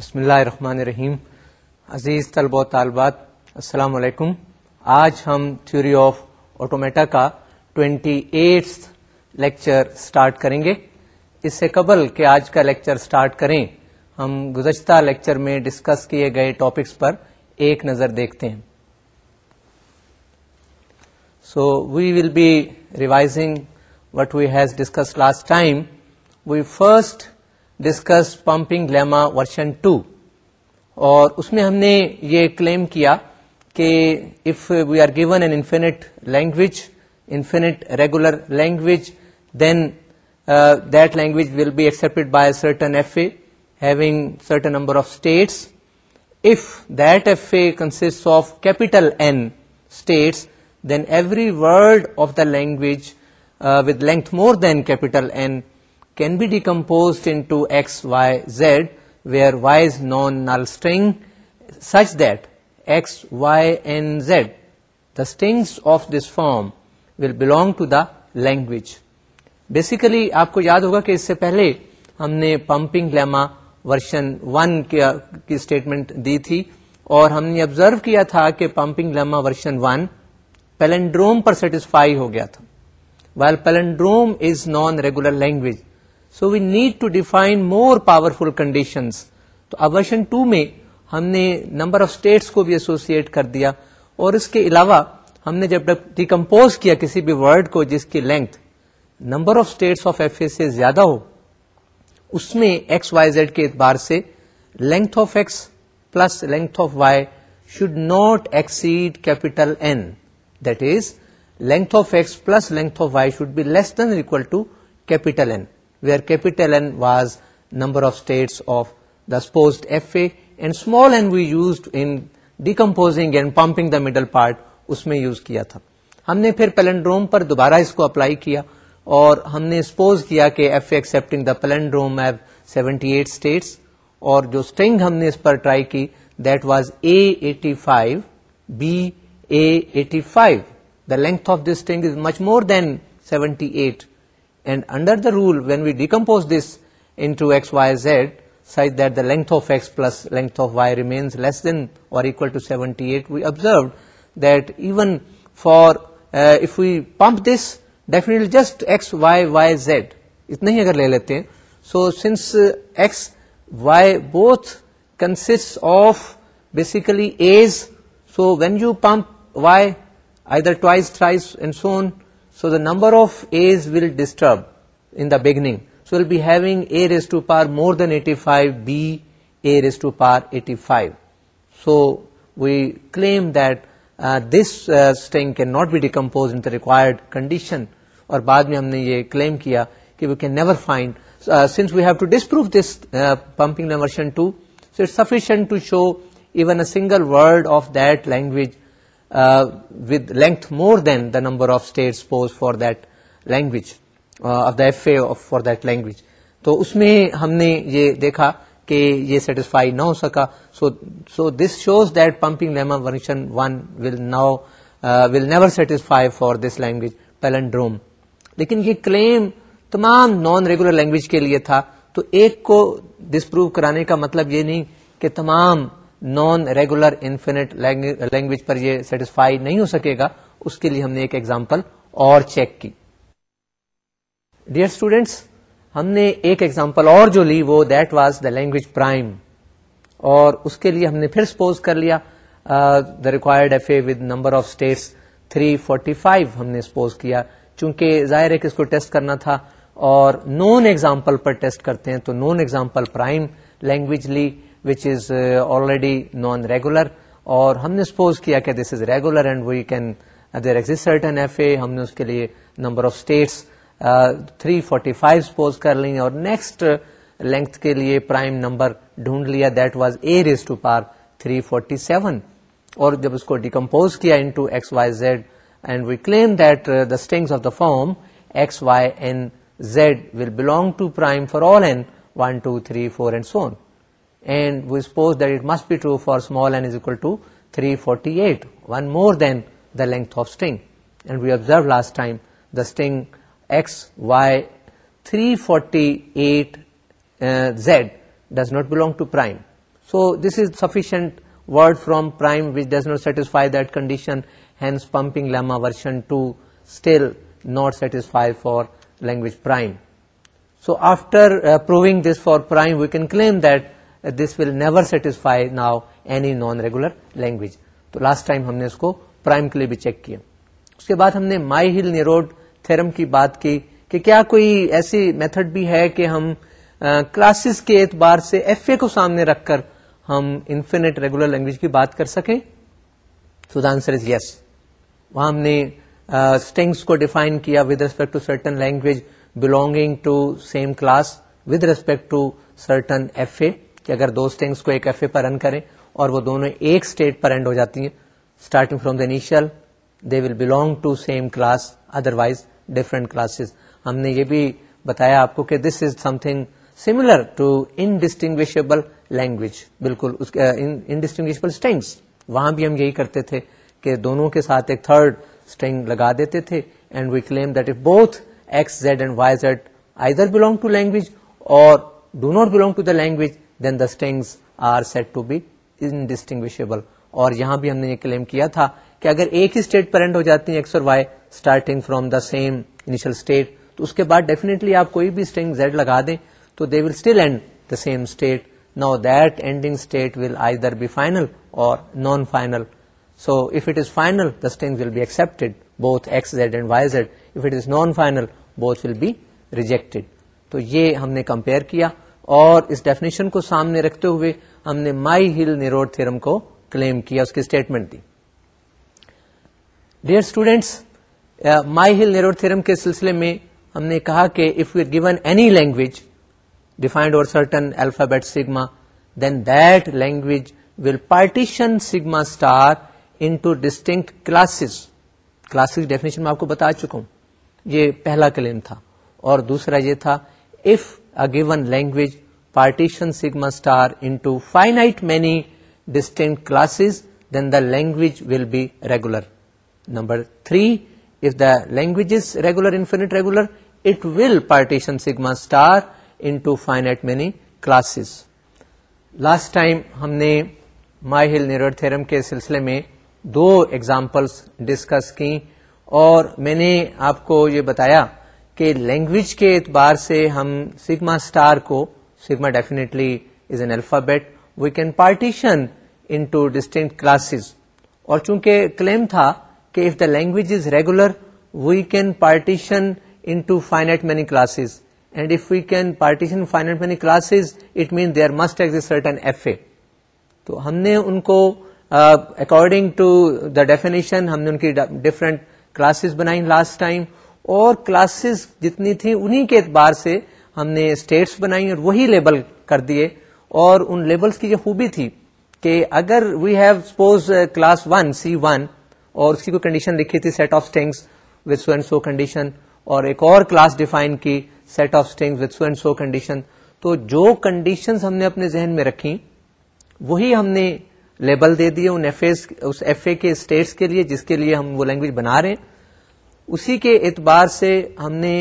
بسم اللہ الرحمن الرحیم عزیز طلب و طالبات السلام علیکم آج ہم تھیوری آف آٹومیٹا کا ٹوینٹی ایٹ لیکچر اسٹارٹ کریں گے اس سے قبل کہ آج کا لیکچر اسٹارٹ کریں ہم گزشتہ لیکچر میں ڈسکس کیے گئے ٹاپکس پر ایک نظر دیکھتے ہیں so we will be revising what we has discuss last time we first discuss pumping lemma version two اور اس میں ہم نے یہ کلیم کیا کہ if we are given an infinite language infinite regular language then that language will be accepted by certain F A having certain number of states F that F A consist of capital N states then every word of the language with length more than capital N N be decompose into X Y Z where Y is non null such that X Y N Z the strings of this form will belong to the language basically آپ کو یاد ہوگا کہ اس سے پہلے ہم نے pumping lemma version one کی اسٹیٹمنٹ دی تھی اور ہم نے آبزرو کیا تھا کہ pumping lemma version one palindrome پر سیٹسفائی ہو گیا تھا well palindrome is non regular language so we need to define more powerful condition تو ورژن ٹو میں ہم نے نمبر آف اسٹیٹس کو بھی ایسوسیٹ کر دیا اور اس کے علاوہ ہم نے جب ڈیکمپوز کیا کسی بھی ورڈ کو جس کی length number of states of F A سے زیادہ ہو اس میں ایکس وائی زیڈ کے اعتبار سے length of X plus length of Y should not exceed capital N that is length length of of X plus Y should be less than equal to capital N N was number of states of the supposed F A and small we used in decomposing and pumping the middle part اس میں use کیا تھا ہم نے پھر palindrome پر دوبارہ اس کو apply کیا اور ہم نے سپوز کیا کہ F A accepting the seventy eight states اور جو اسٹنگ ہم نے اس پر ٹرائی کی that was A eighty five B A eighty five the length of this string is much more than seventy eight and under the rule when we decompose this into S Y Z such that the length of plus length of Y remains less than or equal to seventy eight we observed that even for F we pump this define just S Y Y Z اتنا ہی اگر لے لیتے so since S Y both consist of basically as so what you pump Y I the twice thrice and so on so the number of is will disturb in the beginning so will be having A raise to power more than eighty five B A raise to power eighty five so we claim that this string can not be decompose in the required condition اور بعد میں ہم نے یہ claim کیا کہ we can never find since we have to disprove this pumping version sufficient to show even a single word of that language with length more than the number of FA for for for uh, language. تو اس میں ہم نے یہ دیکھا کہ یہ satisfy نہ ہو سکا so so this shows that pumping lemma version one will now will never satisfy for this language palindrome لیکن یہ کلیم تمام نان ریگولر لینگویج کے لیے تھا تو ایک کو ڈسپروو کرانے کا مطلب یہ نہیں کہ تمام نان ریگولر انفینٹ لینگویج پر یہ سیٹسفائی نہیں ہو سکے گا اس کے لیے ہم نے ایک ایگزامپل اور چیک کی ڈیئر اسٹوڈینٹس ہم نے ایک ایگزامپل اور جو لی وہ that was the language prime اور اس کے لیے ہم نے پھر سپوز کر لیا the required F A with number of states three forty five ہم نے سپوز کیا چونکہ ظاہر ہے کہ اس کو ٹیسٹ کرنا تھا اور نون ایگزامپل پر ٹیسٹ کرتے ہیں تو نون example prime language L which is already non regular اور ہم نے سپوز کیا کہ this is regular and we can there eggs ہم نے اس کے لیے number of states three forty suppose کر لیں اور نیکسٹ لینتھ uh, کے لیے پرائم نمبر ڈھونڈ لیا that was A raise to power three forty seven اور جب اس کو ڈیکمپوز کیا into X Y Z and we claim that the strings of the form X Y N Z will belong to prime for all N one two three four and so on and we suppose that it must be true for small n is equal to 348, one more than the length of string. And we observed last time the string x, y, 348 uh, z does not belong to prime. So this is sufficient word from prime which does not satisfy that condition, hence pumping lemma version 2 still not satisfy for language prime. So after uh, proving this for prime, we can claim that this will never satisfy now any non regular language تو last time ہم نے اس کو prime کے لیے بھی check کیا اس کے بعد ہم نے مائی ہل نیروڈ تھرم کی بات کی کہ کیا کوئی ایسی میتھڈ بھی ہے کہ ہم کلاسز کے اعتبار سے ایف اے کو سامنے رکھ کر ہم انفینٹ ریگولر لینگویج کی بات کر سکیں سو دنسر از یس وہاں ہم نے اسٹینگس کو ڈیفائن کیا with respect to certain language belonging to same class with respect to certain F A کہ اگر دو اسٹینگس کو ایک اے پر رن کریں اور وہ دونوں ایک اسٹیٹ پر اینڈ ہو جاتی ہیں starting from the initial they will belong to same class otherwise different classes ہم نے یہ بھی بتایا آپ کو کہ this is something similar to indistinguishable language بالکل انڈسٹنگوشبل اسٹینگس وہاں بھی ہم یہی کرتے تھے کہ دونوں کے ساتھ ایک تھرڈ اسٹینگ لگا دیتے تھے and we claim that if both x z and y z either belong to language or do not belong to the language then the strings are set to be indistinguishable اور یہاں بھی ہم نے یہ claim کیا تھا کہ اگر ایک ہی اسٹیٹ پیرنٹ ہو جاتی ہیں ایکس اور y starting from the same initial state تو اس کے بعد ڈیفینیٹلی آپ کوئی بھی اسٹنگ زیڈ لگا دیں تو they will still end the same state now that ending state will either be final or non final so if it is final the string will be accept both x z and y z if it is non final both will be rejected تو یہ ہم نے compare کیا اور اس definition کو سامنے رکھتے ہوئے ہم نے مائی ہل نیروڈ تھرم کو کلیم کیا اس کی اسٹیٹمنٹ دی dear students uh, Myhill Nerode theorem کے سلسلے میں ہم نے کہا کہ if you given any language defined اور certain alphabet sigma then that language will partition sigma star into distinct classes classes definition میں آپ کو بتا چکا ہوں یہ پہلا کلیم تھا اور دوسرا یہ تھا if given language partition sigma star into finite distinct classes then the language will be regular number three if the language is regular infinite regular it will partition sigma star into finite class last time ہم نے Myhill theorem کے سلسلے میں دو example discuss کی اور میں نے آپ کو یہ بتایا کہ لینگویج کے اعتبار سے ہم سگما اسٹار کو sigma definitely is an alphabet we can partition into distinct classes اور چونکہ کلیم تھا کہ if the language is regular we can partition into finite many classes and if we can partition finite many classes it means they are must exist a تو ہم نے ان کو according to the definition ہم نے ان کی different classes بنائی لاسٹ ٹائم اور کلاسز جتنی تھیں انہی کے اعتبار سے ہم نے اسٹیٹس بنائی اور وہی لیبل کر دیے اور ان لیبلس کی جو خوبی تھی کہ اگر we have suppose class one C one اور اس کی کوئی کنڈیشن لکھی تھی set of strings with so and so condition اور ایک اور کلاس ڈیفائن کی set of with so and so condition تو جو کنڈیشنز ہم نے اپنے ذہن میں رکھی وہی ہم نے لیبل دے دیے اس ایف اے کے اسٹیٹس کے لیے جس کے لیے ہم وہ لینگویج بنا رہے ہیں اسی کے اعتبار سے ہم نے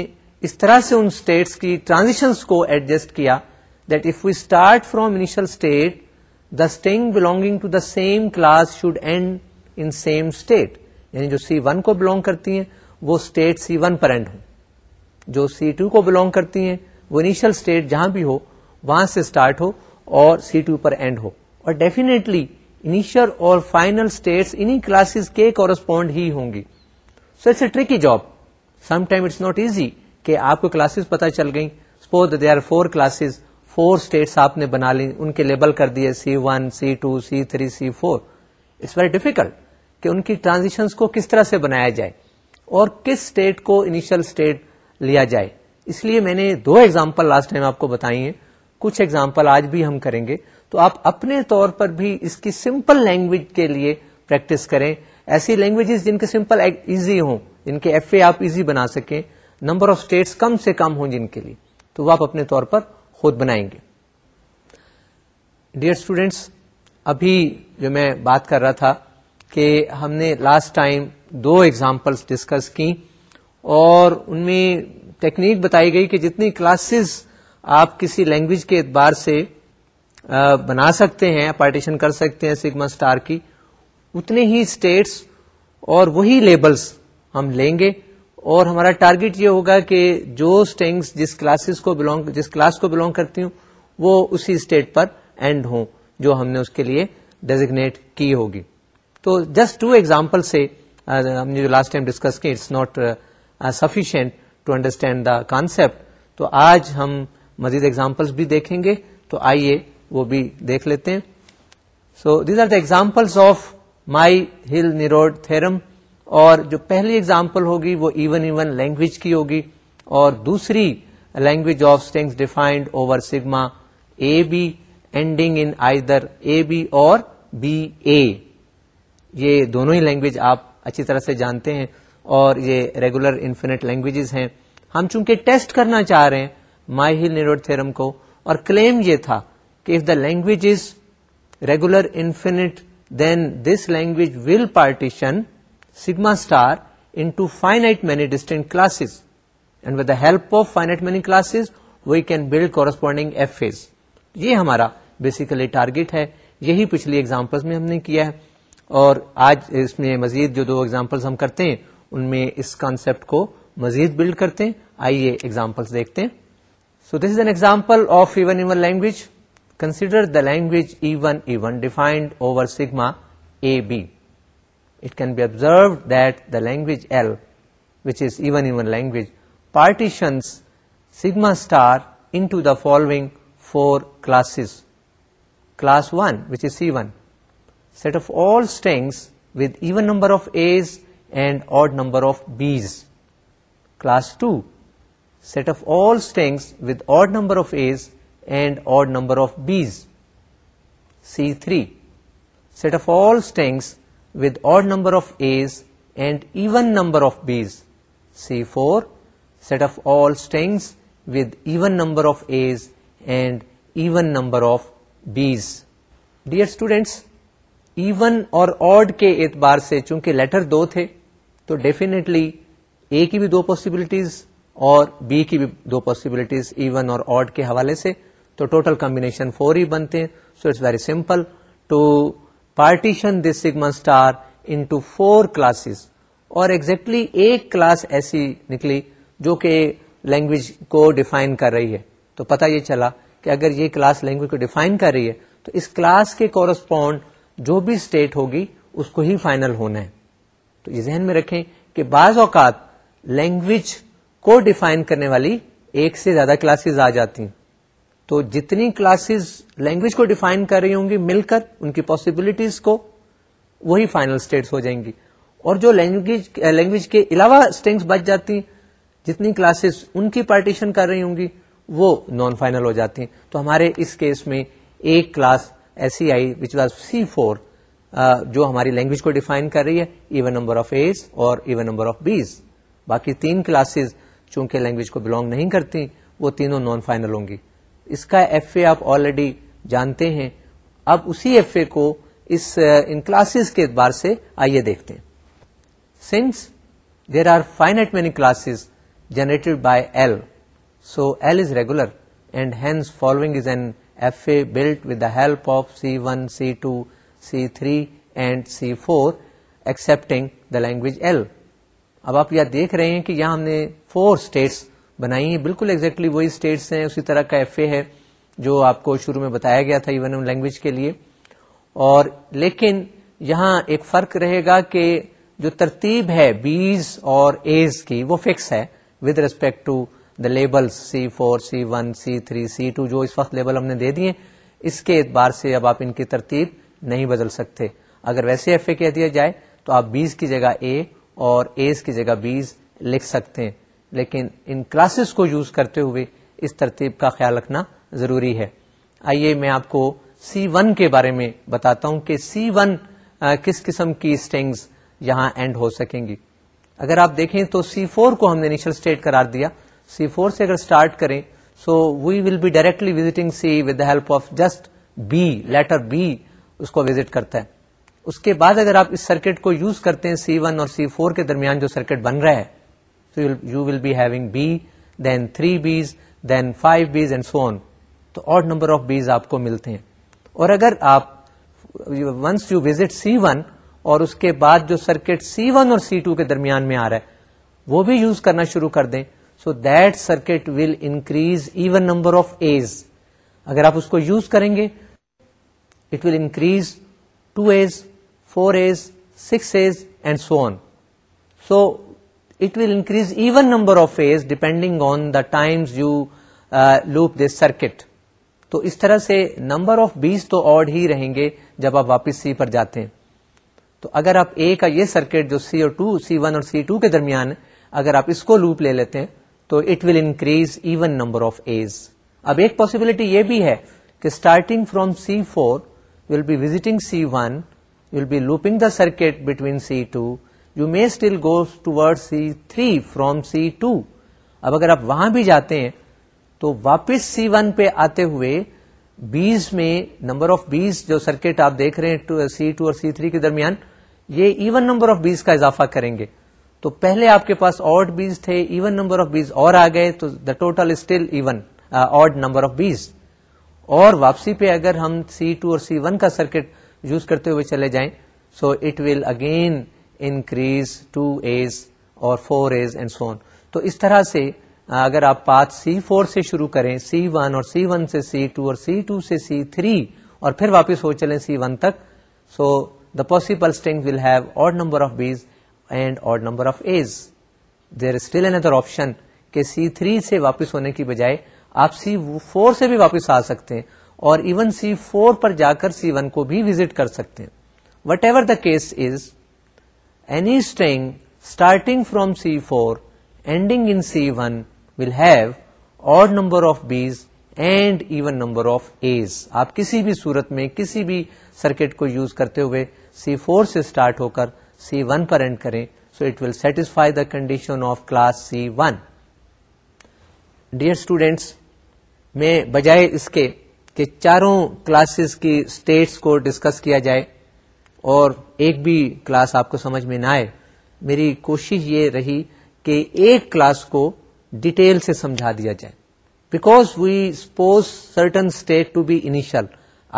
اس طرح سے ان اسٹیٹس کی ٹرانزیشنس کو ایڈجسٹ کیا that if we start from initial state the string belonging to the same class should end in same state یعنی جو سی ون کو بلونگ کرتی ہیں وہ اسٹیٹ سی ون پر اینڈ ہو جو سی ٹو کو بلونگ کرتی ہیں وہ انیشل اسٹیٹ جہاں بھی ہو وہاں سے اسٹارٹ ہو اور سی ٹو پر اینڈ ہو اور ڈیفینیٹلی انیشل اور فائنل اسٹیٹس انہیں کلاسز کے کورسپونڈ ہی ہوں گی so it's a tricky job some time it's not easy کہ آپ کو کلاسز پتا چل گئیں suppose they are four classes four states آپ نے بنا لی ان کے لیبل کر دیے C one C two C three C four it's very difficult کہ ان کی ٹرانزیکشن کو کس طرح سے بنایا جائے اور کس اسٹیٹ کو انیشیل اسٹیٹ لیا جائے اس لیے میں نے دو ایگزامپل لاسٹ ٹائم آپ کو بتائی ہیں کچھ ایگزامپل آج بھی ہم کریں گے تو آپ اپنے طور پر بھی اس کی سمپل لینگویج کے لیے پریکٹس کریں ایسی لینگویجز جن کے سمپل ایزی ہوں جن کے ایف اے آپ ایزی بنا سکیں نمبر آف اسٹیٹس کم سے کم ہوں جن کے لیے تو وہ آپ اپنے طور پر خود بنائیں گے ڈیئر اسٹوڈینٹس ابھی جو میں بات کر رہا تھا کہ ہم نے لاسٹ ٹائم دو ایگزامپلس ڈسکس کی اور ان میں ٹیکنیک بتائی گئی کہ جتنی کلاسز آپ کسی لینگویج کے اعتبار سے بنا سکتے ہیں پارٹیشن کر سکتے ہیں سگما اسٹار کی اتنے ہی اسٹیٹس اور وہی لیبلس ہم لیں گے اور ہمارا ٹارگیٹ یہ ہوگا کہ جو اسٹینگس جس کلاسز کو جس کلاس کو بلونگ کرتی ہوں وہ اسی اسٹیٹ پر اینڈ ہوں جو ہم نے اس کے لیے ڈیزگنیٹ کی ہوگی تو جسٹ ٹو ایگزامپل سے ہم نے جو لاسٹ ٹائم ڈسکس کی it's not sufficient to understand the concept تو آج ہم مزید ایگزامپلس بھی دیکھیں گے تو آئیے وہ بھی دیکھ لیتے ہیں so these are the examples of Myhill Nerode theorem اور جو پہلی اگزامپل ہوگی وہ ایون ایون لینگویج کی ہوگی اور دوسری language of string defined over sigma A B ending in either A B or B A یہ دونوں ہی لینگویج آپ اچھی طرح سے جانتے ہیں اور یہ ریگولر انفینٹ لینگویجز ہیں ہم چونکہ ٹیسٹ کرنا چاہ رہے ہیں مائی ہل نیروڈ تھرم کو اور کلیم یہ تھا کہ if the language is regular infinite then this language will partition sigma star into finite many distinct classes and with the help of finite many classes we can build corresponding FAs یہ ہمارا basically target ہے یہی پچھلی examples میں ہم نے کیا ہے اور آج اس میں مزید جو دو ایگزامپلس ہم کرتے ہیں ان میں اس کانسیپٹ کو مزید بلڈ کرتے ہیں آئیے ایگزامپلس دیکھتے ہیں so this is an example of even even language Consider the language E1 defined over sigma AB. It can be observed that the language L, which is even language, partitions sigma star into the following four classes. Class 1, which is C1, set of all strings with even number of A's and odd number of B's. Class 2, set of all strings with odd number of A's and odd number of B's C three set of all strings with odd number of A's and even number of B's C four set of all strings with even number of A's and even number of B's dear students even اور odd کے اعتبار سے چونکہ letter دو تھے تو definitely اے کی بھی دو پاسبلٹیز اور بی کی بھی دو پاسبلٹیز ایون اور آڈ کے حوالے سے تو ٹوٹل کمبینیشن فور ہی بنتے ہیں so it's very simple to partition this منسٹار into four classes اور ایگزیکٹلی exactly ایک کلاس ایسی نکلی جو کہ لینگویج کو ڈیفائن کر رہی ہے تو پتا یہ چلا کہ اگر یہ کلاس لینگویج کو ڈیفائن کر رہی ہے تو اس کلاس کے کورسپونڈ جو بھی اسٹیٹ ہوگی اس کو ہی فائنل ہونا ہے تو یہ ذہن میں رکھیں کہ بعض اوقات لینگویج کو ڈیفائن کرنے والی ایک سے زیادہ کلاسز آ جاتی ہیں تو جتنی کلاسز لینگویج کو ڈیفائن کر رہی ہوں گی مل کر ان کی پاسبلٹیز کو وہی فائنل اسٹیٹس ہو جائیں گی اور جو لینگویج لینگویج کے علاوہ اسٹینگس بچ جاتی ہیں جتنی کلاسز ان کی پارٹیشن کر رہی ہوں گی وہ نان فائنل ہو جاتی ہیں تو ہمارے اس کیس میں ایک کلاس ایسی آئی وچ واز سی فور جو ہماری لینگویج کو ڈیفائن کر رہی ہے ایون نمبر آف ایز اور ایون نمبر آف بیز باقی تین کلاسز چونکہ لینگویج کو بلونگ نہیں کرتی وہ تینوں نان فائنل ہوں گی اس کا ایف اے آپ آلریڈی جانتے ہیں اب اسی ایف اے کو اس ان کلاسز کے اعتبار سے آئیے دیکھتے ہیں since there are finite many classes generated by L so L is regular and hence following is an F A build with the help of C one C two C three and C four accepting the language L اب آپ یہ دیکھ رہے ہیں کہ یہاں ہم نے فور اسٹیٹس بنائی ہیں بالکل ایگزیکٹلی وہی اسٹیٹس ہیں اسی طرح کا ایف اے ہے جو آپ کو شروع میں بتایا گیا تھا ایون لینگویج کے لیے اور لیکن یہاں ایک فرق رہے گا کہ جو ترتیب ہے بیز اور ایز کی وہ فکس ہے with respect to the label C four C one C three C two جو اس وقت لیبل ہم نے دے دیے اس کے اعتبار سے اب آپ ان کی ترتیب نہیں بدل سکتے اگر ویسے ایف اے کہہ دیا جائے تو آپ بیز کی جگہ اے اور ایز کی جگہ بیز لکھ سکتے ہیں لیکن ان کلاسز کو یوز کرتے ہوئے اس ترتیب کا خیال رکھنا ضروری ہے آئیے میں آپ کو سی ون کے بارے میں بتاتا ہوں کہ سی ون کس قسم کی اسٹینگز یہاں اینڈ ہو سکیں گی اگر آپ دیکھیں تو سی فور کو ہم نے انیشل اسٹیٹ کرار دیا سی فور سے اگر اسٹارٹ کریں so we will be directly visiting C with the help of just b letter b اس کو وزٹ کرتا ہے اس کے بعد اگر آپ اس سرکٹ کو یوز کرتے ہیں سی ون اور سی فور کے درمیان جو سرکٹ بن رہا ہے you will be having B then three B's then five B's and so تو نمبر آف بیز آپ کو ملتے ہیں اور اگر آپ once you visit C one اور اس کے بعد جو سرکٹ سی ون اور سی ٹو کے درمیان میں آ رہا ہے وہ بھی یوز کرنا شروع کر دیں so that circuit will increase even number of A's اگر آپ اس کو یوز کریں گے it will increase two A's four A's six A's and so on so it will increase even number of depending depending on the times you loop this circuit تو اس طرح سے نمبر آف بیس تو odd ہی رہیں گے جب آپ واپس سی پر جاتے ہیں تو اگر آپ اے کا یہ سرکٹ جو سی اور ٹو سی ون اور سی ٹو کے درمیان اگر آپ اس کو لوپ لے لیتے ہیں تو it will increase even number of A's اب ایک پاسبلٹی یہ بھی ہے کہ starting from C four will be visiting C one will be looping the circuit between C two you may still goes toward C three from C two اب اگر آپ وہاں بھی جاتے ہیں تو واپس سی ون پہ آتے ہوئے بیز میں نمبر آف بیس جو سرکٹ آپ دیکھ رہے ہیں سی ٹو اور سی تھری کے درمیان یہ ایون نمبر آف بیز کا اضافہ کریں گے تو پہلے آپ کے پاس آڈ تھے ایون نمبر آف بیز اور آ گئے تو the total still even odd number of B's اور واپسی پہ اگر ہم سی ٹو اور سی ون کا سرکٹ یوز کرتے ہوئے چلے جائیں so it will again increase two A's اور four A's and so on تو اس طرح سے اگر آپ پات سی فور سے شروع کریں سی ون اور سی ون سے سی ٹو اور سی ٹو سے سی تھری اور پھر واپس ہو چلیں سی ون تک so the possible another option کہ سی تھری سے واپس ہونے کی بجائے آپ سی فور سے بھی واپس آ سکتے ہیں اور ایون سی فور پر جا کر سی ون کو بھی وزٹ کر سکتے ہیں whatever the case is any string starting from C four ending in C one will have odd number of B's and even number of A آپ کسی بھی صورت میں کسی بھی سرکٹ کو یوز کرتے ہوئے سی فور سے اسٹارٹ ہو کر سی ون پر اینڈ کریں so it will satisfy the condition of class C one dear students میں بجائے اس کے کہ چاروں کلاسز کی اسٹیٹس کو ڈسکس کیا جائے اور ایک بھی کلاس آپ کو سمجھ میں نہ آئے میری کوشش یہ رہی کہ ایک کلاس کو ڈیٹیل سے سمجھا دیا جائے because we suppose certain state to be initial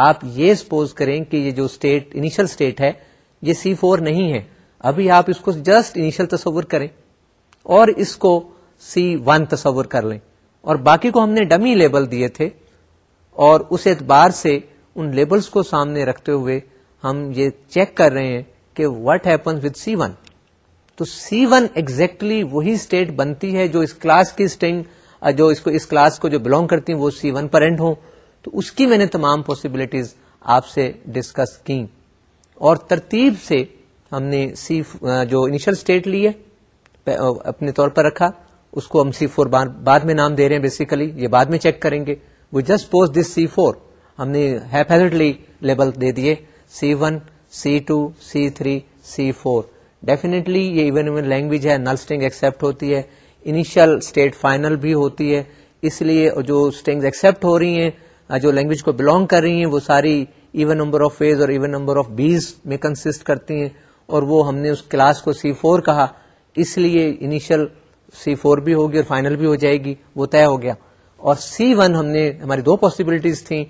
آپ یہ سپوز کریں کہ یہ جو اسٹیٹ انیشل اسٹیٹ ہے یہ سی فور نہیں ہے ابھی آپ اس کو جسٹ انیشل تصور کریں اور اس کو سی ون تصور کر لیں اور باقی کو ہم نے ڈمی لیبل دیے تھے اور اس اعتبار سے ان لیبلز کو سامنے رکھتے ہوئے ہم یہ چیک کر رہے ہیں کہ what happen with C one تو سی ون ایگزیکٹلی وہی اسٹیٹ بنتی ہے جو اس کلاس کی اسٹنگ جو اس کو اس کلاس کو جو بلونگ کرتی ہیں وہ سی ون پر اینڈ ہو تو اس کی میں نے تمام پاسبلٹیز آپ سے ڈسکس کی اور ترتیب سے ہم نے سی جو انیشل اسٹیٹ لی ہے اپنے طور پر رکھا اس کو ہم سی فور بعد میں نام دے رہے ہیں بیسیکلی یہ بعد میں چیک کریں گے وہ just pause this C four ہم نے لیبل دے دیے C one C two C three C four definitely یہ ایون ایون لینگویج ہے نل اسٹنگ ہوتی ہے انیشیل اسٹیٹ فائنل بھی ہوتی ہے اس لیے جو ہو رہی ہیں جو لینگویج کو بلونگ کر رہی ہیں وہ ساری ایون نمبر آف فیز اور ایون نمبر آف بیز میں کنسٹ کرتی ہیں اور وہ ہم نے اس کلاس کو سی فور کہا اس لیے انیشیل سی فور بھی ہوگی اور فائنل بھی ہو جائے گی وہ طے ہو گیا اور سی ون ہم نے ہماری دو پاسبلٹیز تھیں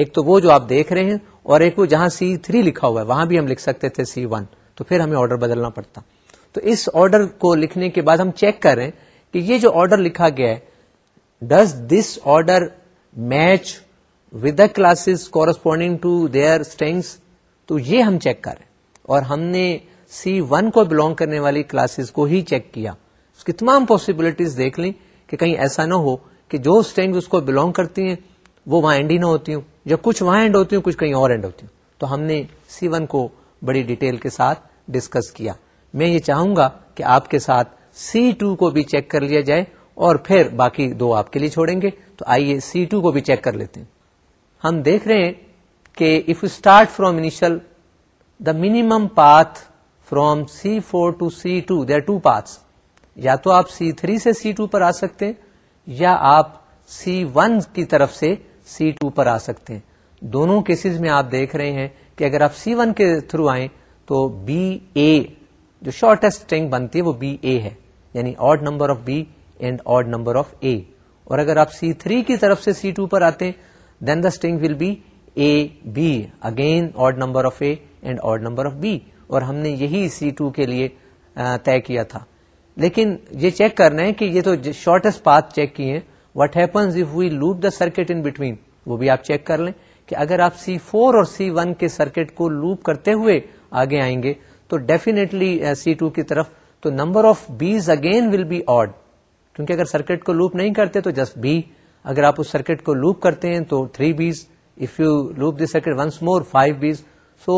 ایک تو وہ جو آپ دیکھ رہے ہیں اور ایک وہ جہاں سی تھری لکھا ہوا ہے وہاں بھی ہم لکھ سکتے تھے سی ون تو پھر ہمیں آرڈر بدلنا پڑتا تو اس آرڈر کو لکھنے کے بعد ہم چیک کر رہے ہیں کہ یہ جو آرڈر لکھا گیا ہے does this order match with the classes corresponding to their strings تو یہ ہم چیک کر رہے ہیں اور ہم نے سی ون کو بلونگ کرنے والی کلاسز کو ہی چیک کیا اس کی تمام پاسبلٹیز دیکھ لیں کہ کہیں ایسا نہ ہو کہ جو اسٹینگ اس کو بلونگ کرتی ہیں وہ وہاں اینڈ ہی نہ ہوتی ہوں یا کچھ وہاں اینڈ ہوتی ہوں کچھ کہیں اور اینڈ ہوتی ہوں تو ہم نے سی ون کو بڑی ڈیٹیل کے ساتھ ڈسکس کیا میں یہ چاہوں گا کہ آپ کے ساتھ سی ٹو کو بھی چیک کر لیا جائے اور پھر باقی دو آپ کے لیے چھوڑیں گے تو آئیے سی ٹو کو بھی چیک کر لیتے ہیں ہم دیکھ رہے ہیں کہ if you start from initial the minimum path from C four to C two there are two path یا تو آپ سی تھری سے سی ٹو پر آ سکتے ہیں یا آپ سی ون کی طرف سے سی ٹو پر آ سکتے ہیں دونوں کیسز میں آپ دیکھ رہے ہیں کہ اگر آپ سی ون کے تھرو آئیں تو بی اے جو شارٹیسٹ شارٹیسٹنگ بنتی ہے وہ بی اے ہے یعنی odd number of B and odd number of A اور اگر آپ سی تھری کی طرف سے سی ٹو پر آتے then the string will be A B again odd number of A and odd number of B اور ہم نے یہی سی ٹو کے لیے طے کیا تھا لیکن یہ چیک کرنا ہے کہ یہ تو شارٹیسٹ پاتھ چیک کیے ہیں what if we loop the circuit in between وہ بھی آپ چیک کر لیں کہ اگر آپ سی فور اور سی ون کے سرکٹ کو لوپ کرتے ہوئے آگے آئیں گے تو ڈیفینےٹلی سی ٹو کی طرف تو number of B's again will be odd کیونکہ اگر سرکٹ کو لوپ نہیں کرتے تو جسٹ بی اگر آپ اس سرکٹ کو لوپ کرتے ہیں تو three B's if you loop the once more five B's so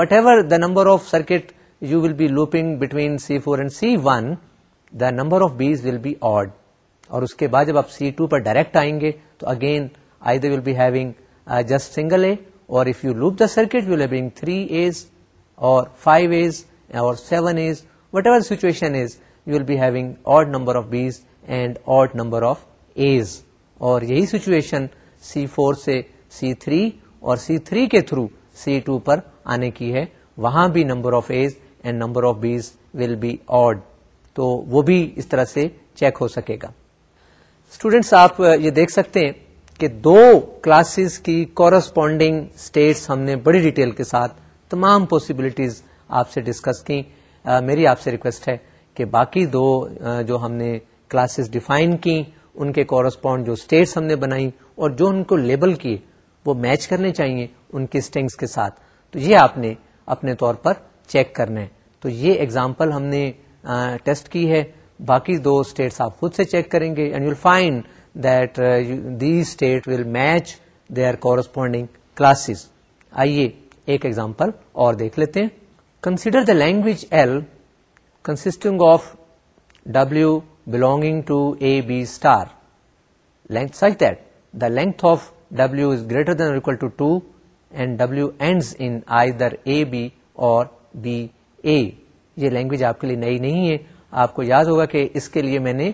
whatever the number of circuit you will be looping between C four and C one the number of B's will be odd اور اس کے بعد جب آپ C two پر direct آئیں گے تو again I they will be having just single A or if you loop the circuit you having three A's or five A's or seven A's whatever situation is you will be having odd number of B's and odd number of A's اور یہی situation C four سے C three اور C three کے through C two پر آنے کی ہے وہاں بھی number of A's and number of B's will be odd تو وہ بھی اس طرح سے چیک ہو سکے گا اسٹوڈینٹس آپ uh, یہ دیکھ سکتے ہیں کہ دو کلاسز کی کورسپونڈنگ اسٹیٹس ہم نے بڑی ڈیٹیل کے ساتھ تمام پاسبلٹیز آپ سے ڈسکس کی uh, میری آپ سے ریکویسٹ ہے کہ باقی دو uh, جو ہم نے کلاسز ڈیفائن کی ان کے کورسپونڈ جو اسٹیٹس ہم نے بنائی اور جو ان کو لیبل کی وہ میچ کرنے چاہیے ان کی اسٹنگس کے ساتھ تو یہ آپ نے اپنے طور پر چیک کرنا ہے تو یہ ایگزامپل ہم نے ٹیسٹ کی ہے باقی دو اسٹیٹس آپ خود سے چیک کریں گے and you that these state will match their corresponding classes آئیے ایک ایگزامپل اور دیکھ لیتے ہیں consider the language L consisting of W belonging to A B star length such that the length of W is greater than equal to two and W ends in either A A B B اور یہ language آپ کے لیے نئی نہیں ہے آپ کو یاد ہوگا کہ اس کے لیے میں نے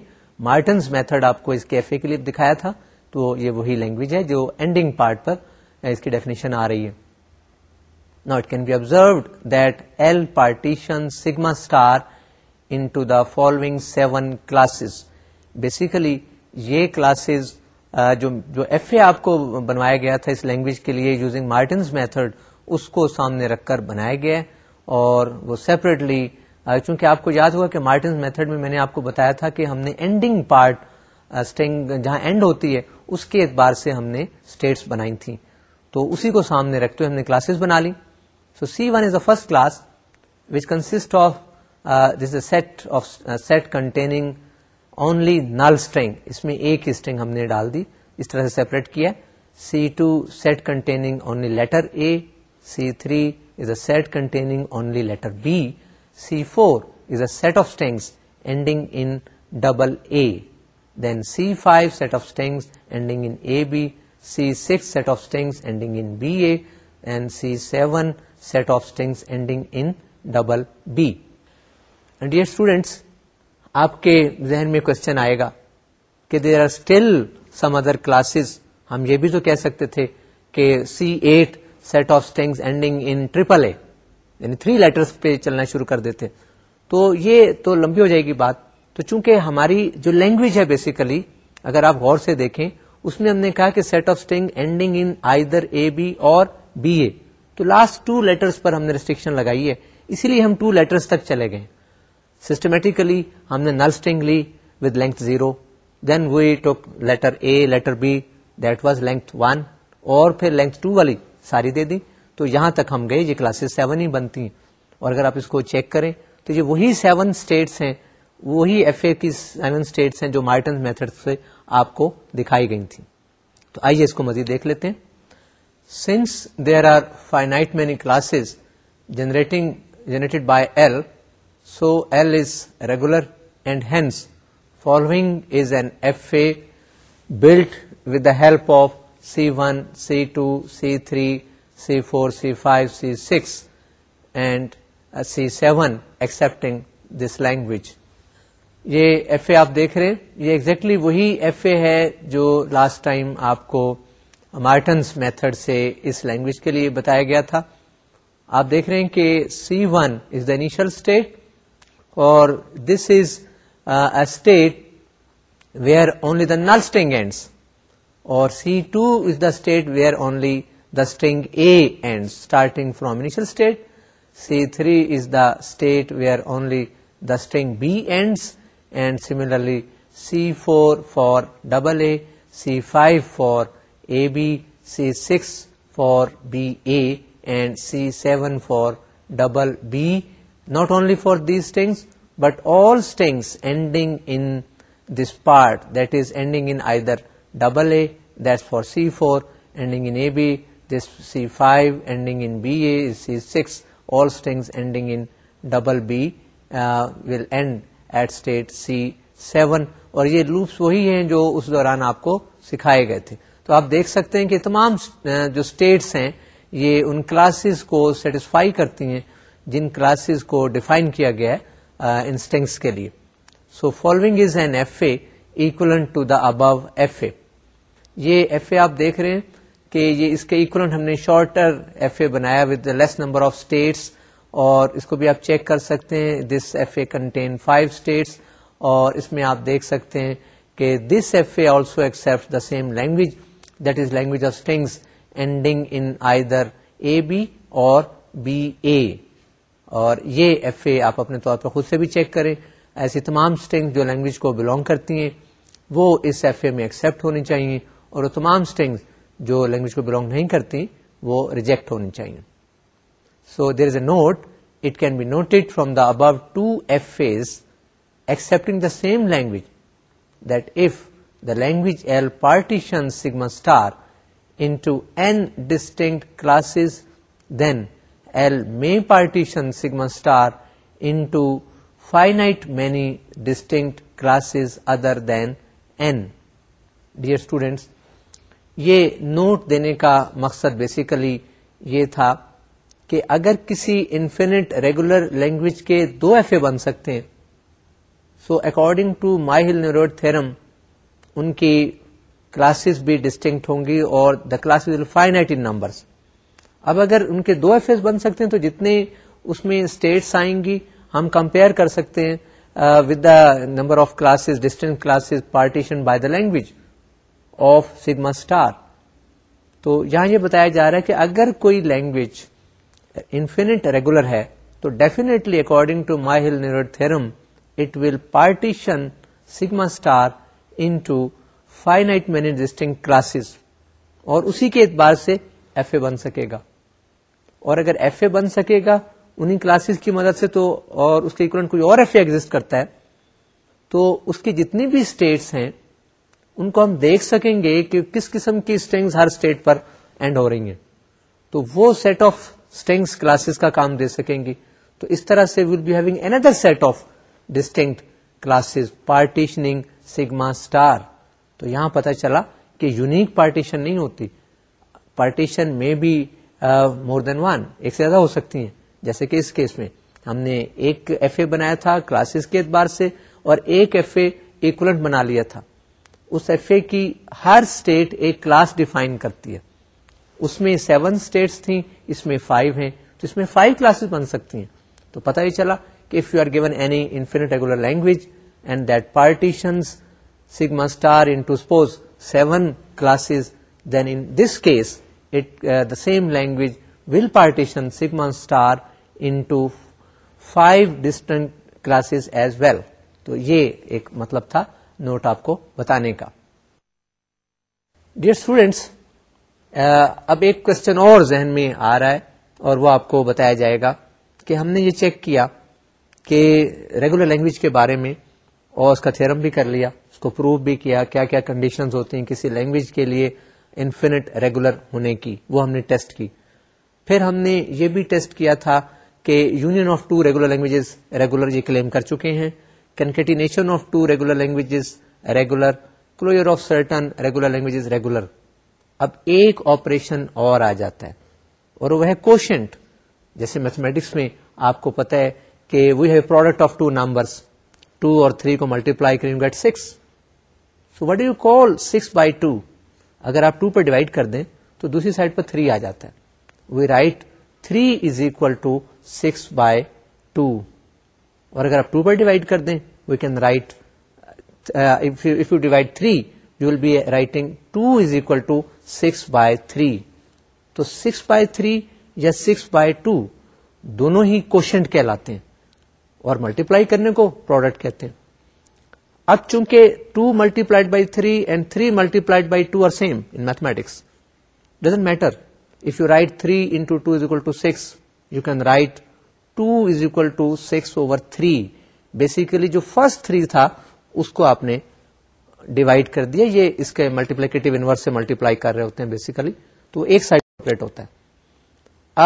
مارٹنز میتھڈ آپ کو اس کے ایف اے کے لیے دکھایا تھا تو یہ وہی لینگویج ہے جو اینڈنگ پارٹ پر اس کی ڈیفینیشن آ رہی ہے نا be observed L partition sigma star into the following seven classes basically یہ کلاسز جو ایف اے آپ کو بنوایا گیا تھا اس لینگویج کے لیے یوزنگ مارٹنز میتھڈ اس کو سامنے رکھ کر بنایا گیا اور وہ سیپریٹلی چونکہ آپ کو یاد ہوا کہ مارٹنز میتھڈ میں میں نے آپ کو بتایا تھا کہ ہم نے اینڈنگ پارٹ اسٹینگ جہاں اینڈ ہوتی ہے اس کے اعتبار سے ہم نے اسٹیٹس بنائی تھی تو اسی کو سامنے رکھتے ہوئے ہم نے کلاسز بنا لی so C one is a first class which consist of this a set of set containing only null string اس میں ایک اسٹینگ ہم نے ڈال دی اس طرح سے سیپریٹ کیا C two set containing only letter A C three is a set containing only letter B C four is a set of strings ending in double A then C five set of strings ending A B C six set of strings ending bed C seven set of strings ending in double bed yes students آپ کے ذہن میں question آئے گا کہ there are still some other classes ہم یہ بھی تو کہہ سکتے تھے کہ C eight set of strings ending in triple A یعنی تھری لیٹرس پہ چلنا شروع کر دیتے تو یہ تو لمبی ہو جائے گی بات تو چونکہ ہماری جو لینگویج ہے بیسیکلی اگر آپ غور سے دیکھیں اس میں ہم نے کہا کہ set of string ending in either A B اور بی اے تو لاسٹ ٹو لیٹرس پر ہم نے ریسٹرکشن لگائی ہے اسی لیے ہم ٹو لیٹرس تک چلے گئے سسٹمیٹیکلی ہم نے نل اسٹنگ لی with length zero then we took letter A letter B that was length one اور پھر لینتھ ٹو والی ساری دے دی تو یہاں تک ہم گئے یہ کلاسز سیون ہی بنتی ہیں اور اگر آپ اس کو چیک کریں تو یہ وہی سیون اسٹیٹس ہیں وہی ایف اے کی سیون اسٹیٹس ہیں جو مارٹن میتھڈ سے آپ کو دکھائی گئی تھی تو آئیے اس کو مزید دیکھ لیتے ہیں since there are many classes generating generated by L so L is regular and hence following is N F A built with the help of C one C two C three C four C five C six and C seven accepting this language یہ F A آپ دیکھ رہے ہیں یہ exactly exactly وہی F A ہے جو last time آپ کو مارٹنس میتھڈ سے اس لینگویج کے لیے بتایا گیا تھا آپ دیکھ رہے ہیں کہ C one is the initial state اور this is a state where only the null string ends اور C two is the state where only the string A ends starting from initial state. C3 is the state where only the string B ends, and similarly C4 for AA, C5 for AB, C6 for BA, and C7 for BB. Not only for these strings, but all strings ending in this part, that is ending in either AA, that's for C4, ending in AB, C five ending in B A C six all ending ending in double B will at state C seven اور یہ loops وہی ہیں جو اس دوران آپ کو سکھائے گئے تھے تو آپ دیکھ سکتے ہیں کہ تمام uh, جو اسٹیٹس ہیں یہ ان کلاسز کو سیٹسفائی کرتی ہیں جن کلاسز کو ڈیفائن کیا گیا ہے انسٹنگس uh, کے لیے so following is N F A equivalent to the above F A یہ ایف اے آپ دیکھ رہے ہیں کہ یہ اس کے ہم نے شارٹر ایف اے بنایا with less number of states اور اس کو بھی آپ چیک کر سکتے ہیں this F A contain five states اور اس میں آپ دیکھ سکتے ہیں کہ this F A also accept the same language that is language of strings ending in either A B اور بی اے اور یہ ایف اے آپ اپنے طور پر خود سے بھی چیک کریں ایسی تمام اسٹنگ جو لینگویج کو بلونگ کرتی ہیں وہ اس ایف اے میں ایکسپٹ ہونی چاہیے اور وہ تمام اسٹنگس جو لینگویج کو بلانگ نہیں کرتی وہ ریجیکٹ ہونی چاہیے so there is a note it can be noted from the above two F A's accepting the same language that F the language L partition sigma star into M distinct classes then L may partition sigma star into finite many distinct classes other than N dear students یہ note دینے کا مقصد basically یہ تھا کہ اگر کسی infinite regular language کے دو ایفے بن سکتے ہیں so according to Myhill Nerode theorem ان کی کلاسز بھی ڈسٹنکٹ ہوں گی اور the classes finite in numbers اب اگر ان کے دو ایف اے بن سکتے ہیں تو جتنے اس میں اسٹیٹس آئیں گی ہم کمپیئر کر سکتے ہیں with the number of classes distant classes partition by the language of sigma star تو یہاں یہ بتایا جا رہا ہے کہ اگر کوئی لینگویج انفینٹ ریگولر ہے تو definitely according to Myhill Nerode theorem it will partition sigma star into finite many distinct classes اور اسی کے اعتبار سے ایف اے بن سکے گا اور اگر ایف اے بن سکے گا انہیں کلاسز کی مدد سے تو اور اس کے کوئی اور ایف اے ایگزٹ کرتا ہے تو اس کی جتنی بھی اسٹیٹس ہیں ان کو ہم دیکھ سکیں گے کہ کس قسم کی اسٹینگس ہر اسٹیٹ پر اینڈ ہو رہی ہیں تو وہ سیٹ آف اسٹینگس کلاسز کا کام دے سکیں گی تو اس طرح سے will another set of distinct classes partitioning sigma star تو یہاں پتا چلا کہ یونیک پارٹیشن نہیں ہوتی پارٹیشن میں بھی مور دین ون ایک سے زیادہ ہو سکتی ہیں جیسے کہ اس کیس میں ہم نے ایک ایف اے بنایا تھا کلاسز کے اعتبار سے اور ایک ایف اے ایکولنٹ بنا لیا تھا اس ایف اے کی ہر اسٹیٹ ایک کلاس ڈیفائن کرتی ہے اس میں سیون اسٹیٹس تھیں اس میں فائیو ہیں تو اس میں فائیو کلاسز بن سکتی ہیں تو پتا ہی چلا کہ if you are given any infinite regular language and that partition sigma star into suppose seven classes then in this case it the same language will partition sigma star to five distant classes as well تو یہ ایک مطلب تھا note آپ کو بتانے کا dear students اب ایک کوشچن اور ذہن میں آ رہا ہے اور وہ آپ کو بتایا جائے گا کہ ہم نے یہ چیک کیا کہ ریگولر لینگویج کے بارے میں اور اس کا بھی کر لیا اس کو پروف بھی کیا کیا کیا کنڈیشن ہوتی ہیں کسی لینگویج کے لیے انفینٹ ریگولر ہونے کی وہ ہم نے ٹیسٹ کی پھر ہم نے یہ بھی ٹیسٹ کیا تھا کہ union of two regular languages regular یہ کلیم کر چکے ہیں concatenation of two regular languages regular closure of certain regular languages regular اب ایک آپریشن اور آ جاتا ہے اور وہ ہے کوشنٹ جیسے میتھمیٹکس میں آپ کو پتا ہے کہ we have product of two numbers two اور تھری کو multiply so what you call six by two اگر آپ ٹو پہ ڈیوائڈ کر دیں تو دوسری سائڈ پر تھری آ جاتا ہے we write three is equal to six by two اور اگر آپ ٹو پر ڈیوائڈ کر دیں we can write if you divide three you will be writing two is equal to six by three تو سکس بائی تھری یا six by two دونوں ہی کوشنٹ کہلاتے ہیں اور ملٹیپلائی کرنے کو پروڈکٹ کہتے ہیں اب چونکہ two multiplied by three and three multiplied by two are same in mathematics doesn't matter if you write three two six you can write six over three basically جو فرسٹ تھری تھا اس کو آپ نے ڈیوائڈ کر دیا یہ اس کے ملٹیپلیکیٹو انور سے ملٹیپلائی کر رہے ہوتے ہیں بیسیکلی تو ایک سائڈ پلیٹ ہوتا ہے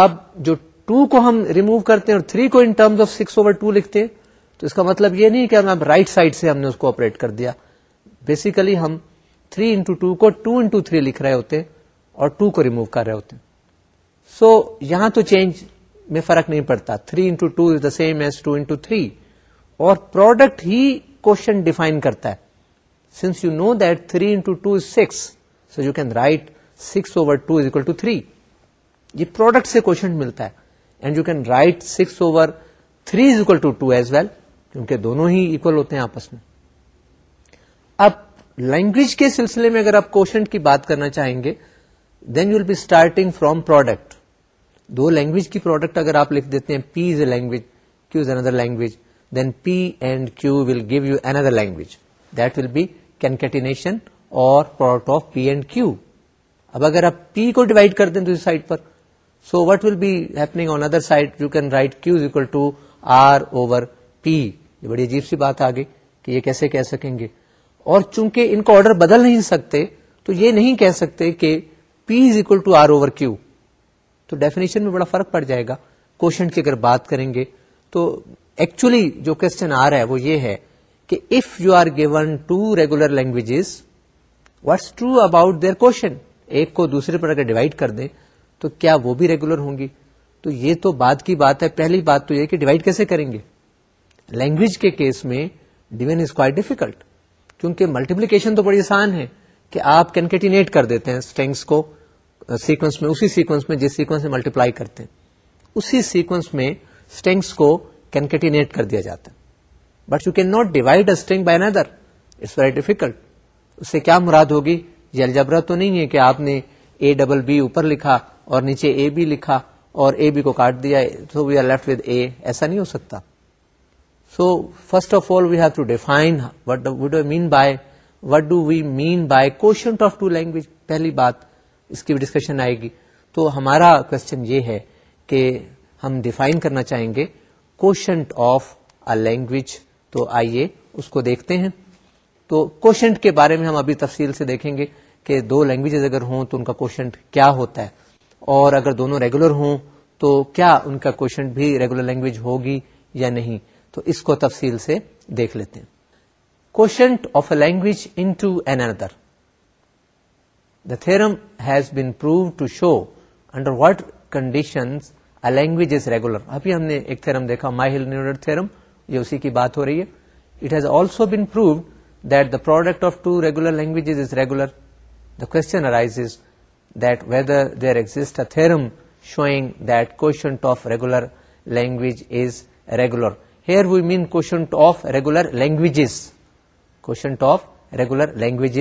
اب جو ٹو کو ہم ریمو کرتے ہیں اور تھری کو in terms of six over two لکھتے ہیں تو اس کا مطلب یہ نہیں کہ ہم اب رائٹ سائڈ سے ہم نے اس کو آپریٹ کر دیا بیسیکلی ہم تھری انٹو ٹو کو ٹو انٹو تھری لکھ رہے ہوتے ہیں اور ٹو کو ریمو کر رہے ہوتے ہیں سو so, یہاں تو چینج میں فرق نہیں پڑتا three into two is the same as two into three اور پروڈکٹ ہی کوشچن ڈیفائن کرتا ہے since you know that into two is six so you can write six over two is equal to three یہ product سے question ملتا ہے and you can write over is equal to as well کیونکہ دونوں ہی equal ہوتے ہیں آپس میں اب لینگویج کے سلسلے میں اگر آپ کی بات کرنا چاہیں گے then you will be starting from product do language کی پروڈکٹ اگر آپ لکھ دیتے ہیں P is a language Q is another language then P and Q will give you another language that will be concatenation اور product of P and Q اب اگر آپ پی کو ڈیوائڈ کر دیں دوسری side per so what will be happening on other side you can write Q is equal to R over P یہ بڑی عجیب سی بات آگے کہ یہ کیسے کہہ سکیں گے اور چونکہ ان کا آرڈر بدل نہیں سکتے تو یہ نہیں کہہ سکتے کہ P is equal to R over Q تو ڈیفینیشن میں بڑا فرق پڑ جائے گا کوشچن کی اگر بات کریں گے تو ایکچولی جو کوشچن آ رہا ہے وہ یہ ہے کہ if you are given two regular languages what's true about their quotient ایک کو دوسرے پر اگر ڈیوائڈ کر دیں تو کیا وہ بھی ریگولر ہوں گی تو یہ تو بعد کی بات ہے پہلی بات تو یہ کہ ڈیوائڈ کیسے کریں گے لینگویج کے کیس میں از کوائٹ ڈیفیکلٹ کیونکہ ملٹیپلیکیشن تو بڑی آسان ہے کہ آپ کینکیٹینیٹ کر دیتے ہیں اسٹینگس کو سیکوینس میں اسی سیکوینس میں جس سیکوینس میں ملٹیپلائی کرتے ہیں اسی سیکوینس میں کو کینکٹینیٹ کر دیا جاتا ہے but you can not divide by it's very difficult اس سے کیا مراد ہوگی یہ الجبرا تو نہیں ہے کہ آپ نے اے ڈبل بی اوپر لکھا اور نیچے اے بی لکھا اور اے بی کو کاٹ دیا تو we are left with A ایسا نہیں ہو سکتا so first of all we have to define what do we mean by of two language پہلی بات اس کی بھی ڈسکشن آئے گی تو ہمارا کوشچن یہ ہے کہ ہم ڈیفائن کرنا چاہیں گے کوشنٹ آف ا لینگویج تو آئیے اس کو دیکھتے ہیں تو کوشنٹ کے بارے میں ہم ابھی تفصیل سے دیکھیں گے کہ دو لینگویجز اگر ہوں تو ان کا کوشنٹ کیا ہوتا ہے اور اگر دونوں ریگولر ہوں تو کیا ان کا کوشنٹ بھی ریگولر لینگویج ہوگی یا نہیں تو اس کو تفصیل سے دیکھ لیتے ہیں quotient of a language into another the theorem has been proved to show under world condition language is regular ابھی ہم نے ایک تھرم دیکھا مائل نیو تھرم یہ اسی کی بات ہو رہی ہے it has also been proved that the product of two regular languages is regular the question arises whether there exist a theorem showing quotient of regular language is regular here we mean کوگولر language quotient of regular language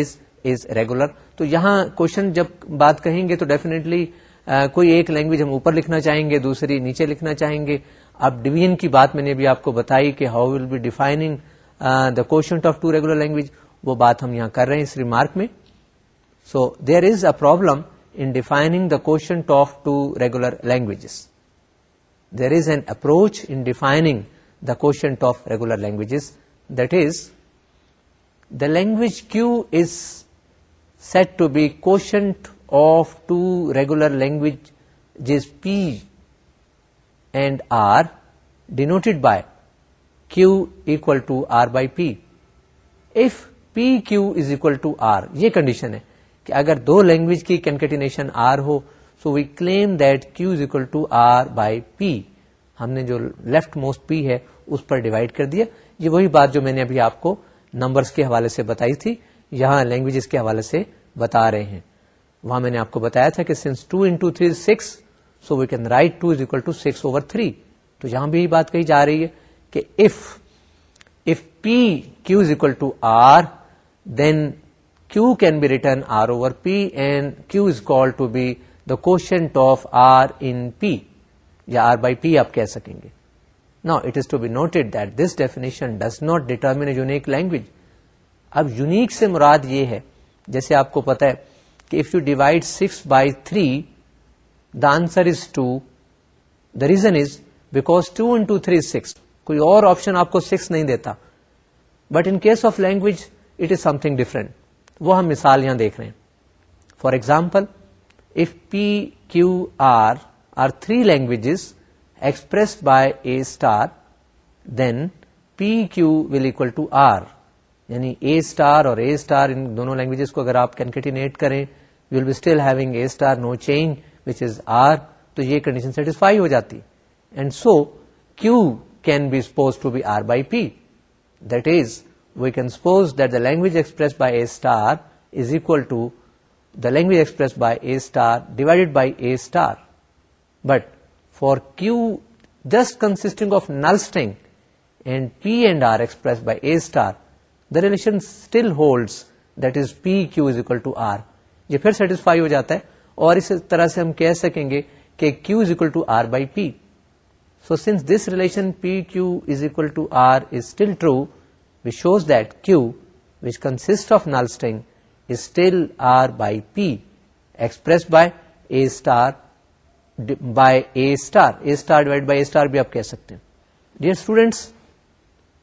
is regular تو یہاں کوشچن جب بات کہیں گے تو definitely کوئی ایک لینگویج ہم اوپر لکھنا چاہیں گے دوسری نیچے لکھنا چاہیں گے اب ڈویژن کی بات میں نے بھی آپ کو بتائی کہ how will be defining the quotient of two regular language وہ بات ہم یہاں کر رہے ہیں اس ریمارک میں so there is a problem in defining the quotient of two regular language there is an approach in defining the quotient of regular languages the language Q is said to be quotient of two regular language P and R denote by Q equal to R by P if P Q is equal to R یہ condition ہے کہ اگر دو language کی concatenation R who so we claim that Q is equal to R by P ہم نے جو left most P ہے اس پر ڈیوائڈ کر دیا یہ وہی بات جو میں نے ابھی آپ کو نمبرس کے حوالے سے بتائی تھی یہاں لینگویجز کے حوالے سے بتا رہے ہیں وہاں میں نے آپ کو بتایا تھا کہ since two is six so we can write two is equal to six over three تو یہاں بھی یہ بات کہی جا رہی ہے کہ if if P Q Q Q is is equal to to R R R then can be be written over P P and call the quotient of ان یا آر بائی پی آپ کہہ سکیں گے نا it is to be noted that this definition does not determine unique language اب unique سے مراد یہ ہے جیسے آپ کو پتا ہے کہ if you divide six by three the answer is two the reason is back to in six کوئی اور آپشن آپ کو سکس نہیں دیتا but in case of language it is something different وہ ہم مثال یہاں دیکھ رہے ہیں for example if P Q R R three language express by A star then P Q will equal to R یعنی اے اسٹار اور اے اسٹار ان دونوں لینگویجز کو اگر آپ کینکٹینیٹ کریں you will be still having A star no change which is R تو یہ کنڈیشن سیٹسفائی ہو جاتی and so Q can be suppose to be R by P that is we can suppose that the language express by A star is equal to the language express by A star divided by A star but for Q just consisting of null string and P and R express by a star the relation still holds that is P Q is equal to R یہ پھر satisfy ہو جاتا ہے اور اس طرح سے ہم کہہ سکیں گے کہ Q is equal to R by P so since this relation P Q is equal to R is still true which shows that Q which consist of null string still R by P express by A star by A star A star divide by A star بھی آپ کہہ سکتے ہیں dear students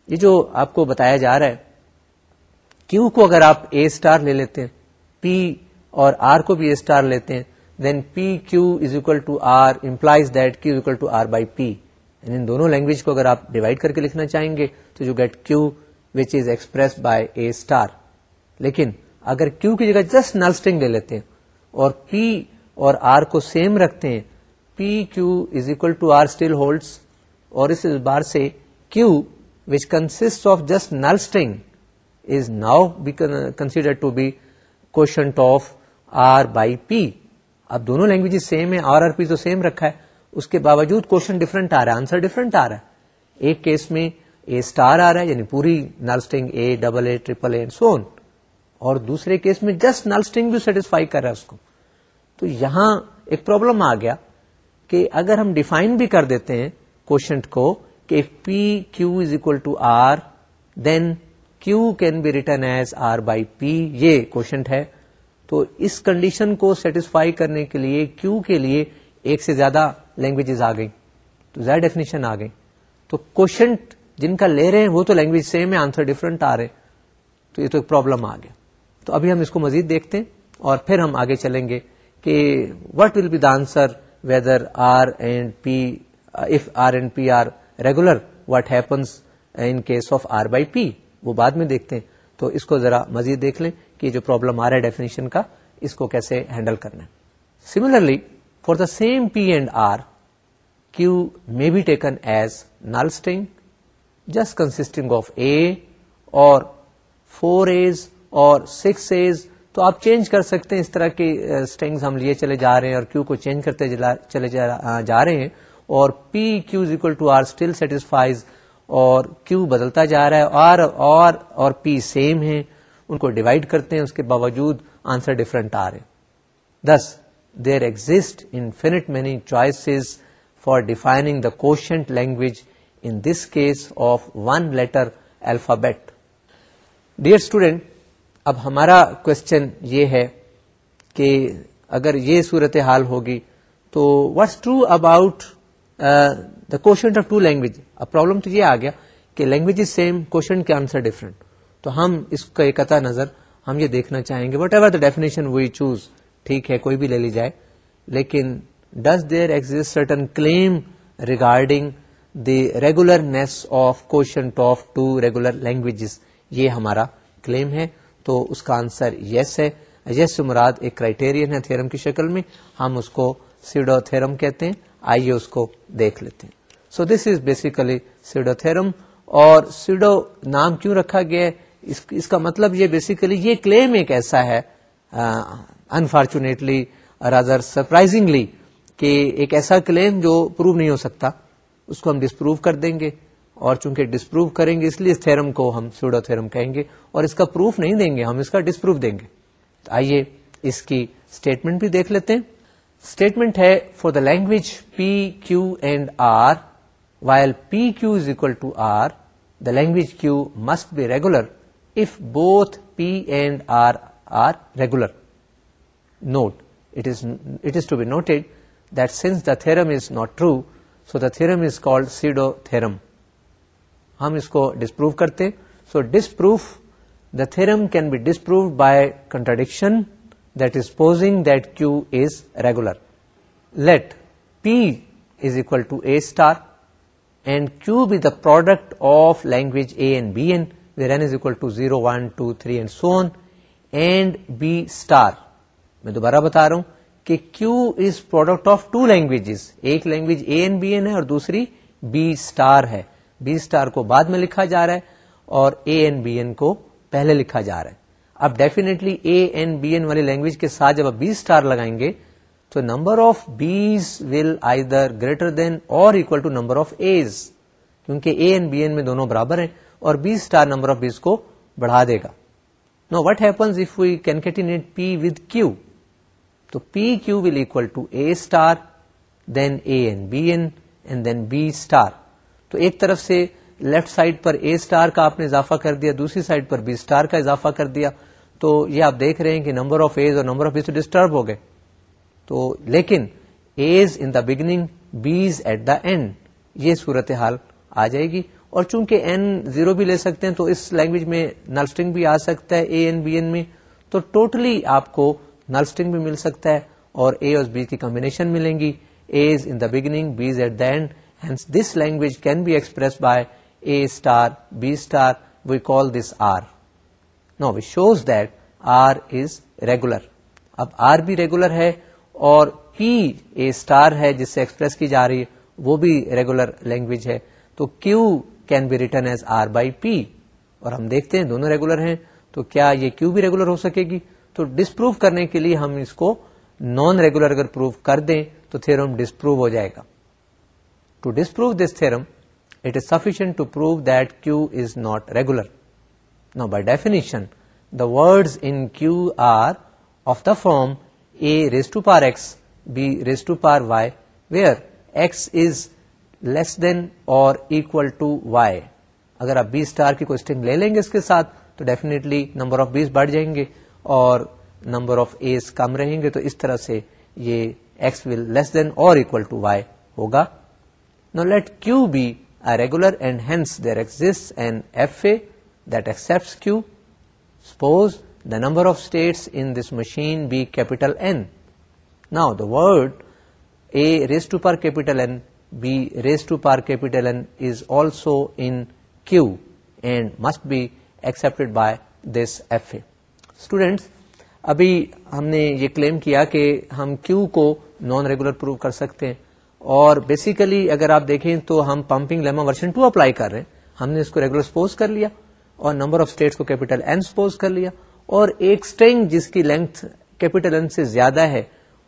یہ جو آپ کو بتایا جا رہا ہے کیو کو اگر آپ اے اسٹار لے لیتے ہیں پی اور آر کو بھی اے اسٹار لیتے ہیں then P Q is equal to R implies that Q equal to R by P ان دونوں لینگویج کو اگر آپ ڈیوائڈ کر کے لکھنا چاہیں گے تو you get Q which is express by A star لیکن اگر کیو کی جگہ نل نلسٹنگ لے لیتے ہیں اور پی اور آر کو سیم رکھتے ہیں P Q is equal to R still holds اور اس اعتبار سے Q which consist of just null string is now be considered to be quotient of R by P. اب دونوں لینگویج سیم ہیں آر آر پی تو same رکھا ہے اس کے باوجود کوشچن ڈفرنٹ آ رہا ہے آنسر ڈفرنٹ آ رہا ہے ایک کیس میں اے اسٹار آ رہا ہے یعنی پوری null string A double A triple A so on اور دوسرے کیس میں جسٹ نالسٹنگ بھی سیٹسفائی کر رہا ہے اس کو تو یہاں ایک پرابلم آ گیا کہ اگر ہم ڈیفائن بھی کر دیتے ہیں کوشچنٹ کو کہ P Q is equal to R then written as R by P یہ کوشچنٹ ہے تو اس کنڈیشن کو سیٹسفائی کرنے کے لیے کیو کے لیے ایک سے زیادہ لینگویجز آ گئی تو زیادہ ڈیفینیشن آ گئی تو کوشچنٹ جن کا لے رہے ہیں وہ تو لینگویج سیم ہے آنسر ڈفرنٹ آ رہے تو یہ تو ایک پرابلم آ گیا تو ابھی ہم اس کو مزید دیکھتے ہیں اور پھر ہم آگے چلیں گے کہ what will be the answer whether R and P R and P R regular what happens in case of R by P وہ بعد میں دیکھتے ہیں تو اس کو ذرا مزید دیکھ لیں کہ جو پرابلم آ رہا ہے ڈیفینیشن کا اس کو کیسے ہینڈل کرنا ہے similarly for the same P and R Q may be taken as null string just consisting of A or four A's or six A's تو آپ چینج کر سکتے ہیں اس طرح کی اسٹنگ uh, ہم لیے چلے جا رہے ہیں اور کیو کو چینج کرتے چلے جا رہے ہیں اور P Q is equal to R still satisfies اور کیو بدلتا جا رہا ہے آر اور اور پی سیم ہیں ان کو ڈیوائڈ کرتے ہیں اس کے باوجود آنسر ڈفرینٹ آ رہے ہیں this there exist infinite many choices for defining the quotient language in this case of one letter alphabet dear student اب ہمارا کوشچن یہ ہے کہ اگر یہ صورت حال ہوگی تو what's true about the question of two language اب پرابلم تو یہ آ گیا کہ لینگویج سیم کوشچن کے آنسر ڈفرینٹ تو ہم اس کا ایک قطع نظر ہم یہ دیکھنا چاہیں گے whatever the definition we choose ٹھیک ہے کوئی بھی لے لی جائے لیکن does there exist certain claim regarding the regularness of quotient two regular languages یہ ہمارا کلیم ہے تو اس کا آنسر یس ہے یس مراد ایک کرائٹیریا ہے کی شکل میں ہم اس کو سیڈو تھیرم کہتے ہیں آئیے اس کو دیکھ لیتے ہیں so this is basically pseudo theorem اور سیڈو نام کیوں رکھا گیا اس کا مطلب یہ بیسیکلی یہ کلیم ایک ایسا ہے انفارچونیٹلی رادر سرپرائزنگلی کہ ایک ایسا کلیم جو پروو نہیں ہو سکتا اس کو ہم ڈسپروو کر دیں گے اور چونکہ ڈسپروو کریں گے اس لیے اس تھرم کو ہم سیڈو تھرم کہیں گے اور اس کا پروف نہیں دیں گے ہم اس کا ڈسپروو دیں گے تو آئیے اس کی اسٹیٹمنٹ بھی دیکھ لیتے ہیں اسٹیٹمنٹ ہے for the language P Q and R R, the P Q is be to R the language Q must be regular if both P and R are regular note it be noted theorem the not true so the theorem is called pseudo theorem. ہم اس کو disprove کرتے so disproof the theorem can be disprove by contradiction that is posing that Q is regular let P is equal to A star product of language A and B as equal to zero one two three and so on and B star میں دوبارہ بتا رہا ہوں کہ Q is product of two language ایک language A be اور دوسری B star ہے بی اسٹار کو بعد میں لکھا جا رہا ہے اور اے بی کو پہلے لکھا جا رہا ہے اب definitely A and B E والے لینگویج کے ساتھ جب آپ بیس اسٹار لگائیں گے تو number of B's will either greater than or equal to number of A's کیونکہ اے اینڈ بی این میں دونوں برابر ہیں اور B star number of B's کو بڑھا دے گا now what if concatenate P with Q تو P Q will equal to A star then A B N and then B star تو ایک طرف سے لیفٹ سائڈ پر اے اسٹار کا آپ نے اضافہ کر دیا دوسری سائڈ پر بی اسٹار کا اضافہ کر دیا تو یہ آپ دیکھ رہے ہیں کہ نمبر آف ایز اور نمبر آف بیز تو ڈسٹرب ہو گئے تو لیکن A's in the beginning B's at the end یہ صورتحال آ جائے گی اور چونکہ این زیرو بھی لے سکتے ہیں تو اس لینگویج میں نلسٹنگ بھی آ سکتا ہے اے این بی این میں تو ٹوٹلی totally آپ کو نلسٹنگ بھی مل سکتا ہے اور اے اور بی کی کمبینیشن ملیں گی A's in the beginning B's at the end hence this language can be express by A star B star we call this R now we shows that R is regular اب R بھی regular ہے اور A star ہے جس سے express کی جا رہی ہے وہ بھی ریگولر لینگویج ہے تو Q can be written as R by P اور ہم دیکھتے ہیں دونوں ریگولر ہیں تو کیا یہ کیو بھی ریگولر ہو سکے گی تو ڈسپروو کرنے کے لیے ہم اس کو نان ریگولر اگر پروو کر دیں تو تھرم ڈسپروو ہو جائے گا to disprove this theorem it is sufficient to prove is not regular now by definition the words in Q are of the form raise to power S B raise to power Y where X is less than or equal to Y اگر آپ بیس star کی کوشٹنگ لے لیں گے اس کے ساتھ تو ڈیفینے بڑھ جائیں گے اور نمبر آف ایز کم رہیں گے تو اس طرح سے یہ ایکس ول لیس دین اور اکول ٹو وائی ہوگا now let Q be I regular and hence there exists an F A that accept Q suppose the number of states in this machine be capital N. Now the word A raised to power capital N, B raised to power capital N is also in Q and must be accepted by this FA. Students, ابھی ہم نے یہ claim کیا کہ ہم Q کو non regular prove کر سکتے ہیں اور بیسیکلی اگر آپ دیکھیں تو ہم پمپنگ لیما ورژن 2 اپلائی کر رہے ہیں ہم نے اس کو ریگولر سپوز کر لیا اور نمبر آف اسٹیٹس کو کیپیٹل این سپوز کر لیا اور ایک سٹرنگ جس کی لینتھ کیپیٹل این سے زیادہ ہے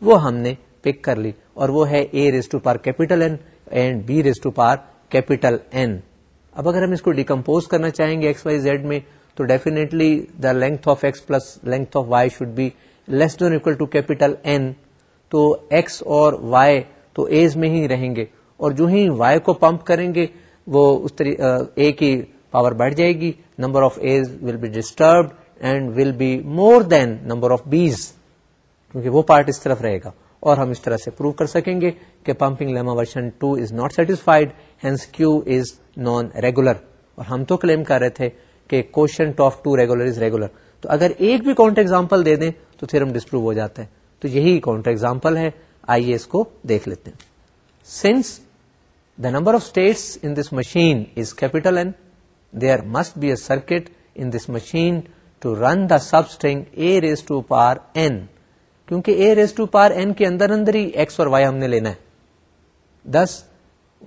وہ ہم نے پک کر لی اور وہ ہے A raise to power capital N and B raise to power capital N اب اگر ہم اس کو ڈیکمپوز کرنا چاہیں گے ایکس وائی زیڈ میں تو definitely the length of X plus length of Y should be less than equal to capital N تو ایکس اور وائی تو ایز میں ہی رہیں گے اور جو ہی وائی کو پمپ کریں گے وہ اس طریقے اے کی پاور بڑھ جائے گی number of A's will be disturbed and will be more than number of B's کیونکہ وہ پارٹ اس طرف رہے گا اور ہم اس طرح سے پروو کر سکیں گے کہ pumping lemma version two is not satisfied hence Q is non regular اور ہم تو کلیم کر رہے تھے کہ quotient of two regular is regular تو اگر ایک بھی کاٹر ایگزامپل دے دیں تو پھر ہم ڈسپرو ہو جاتے ہیں تو یہی ایگزامپل ہے آئیے اس کو دیکھ لیتے ہیں since the number of states in this machine is capital N there must be a circuit in this machine to run the substring a raise to power N کیونکہ a raise to power N کے اندر اندر ہی X اور Y ہم نے لینا ہے this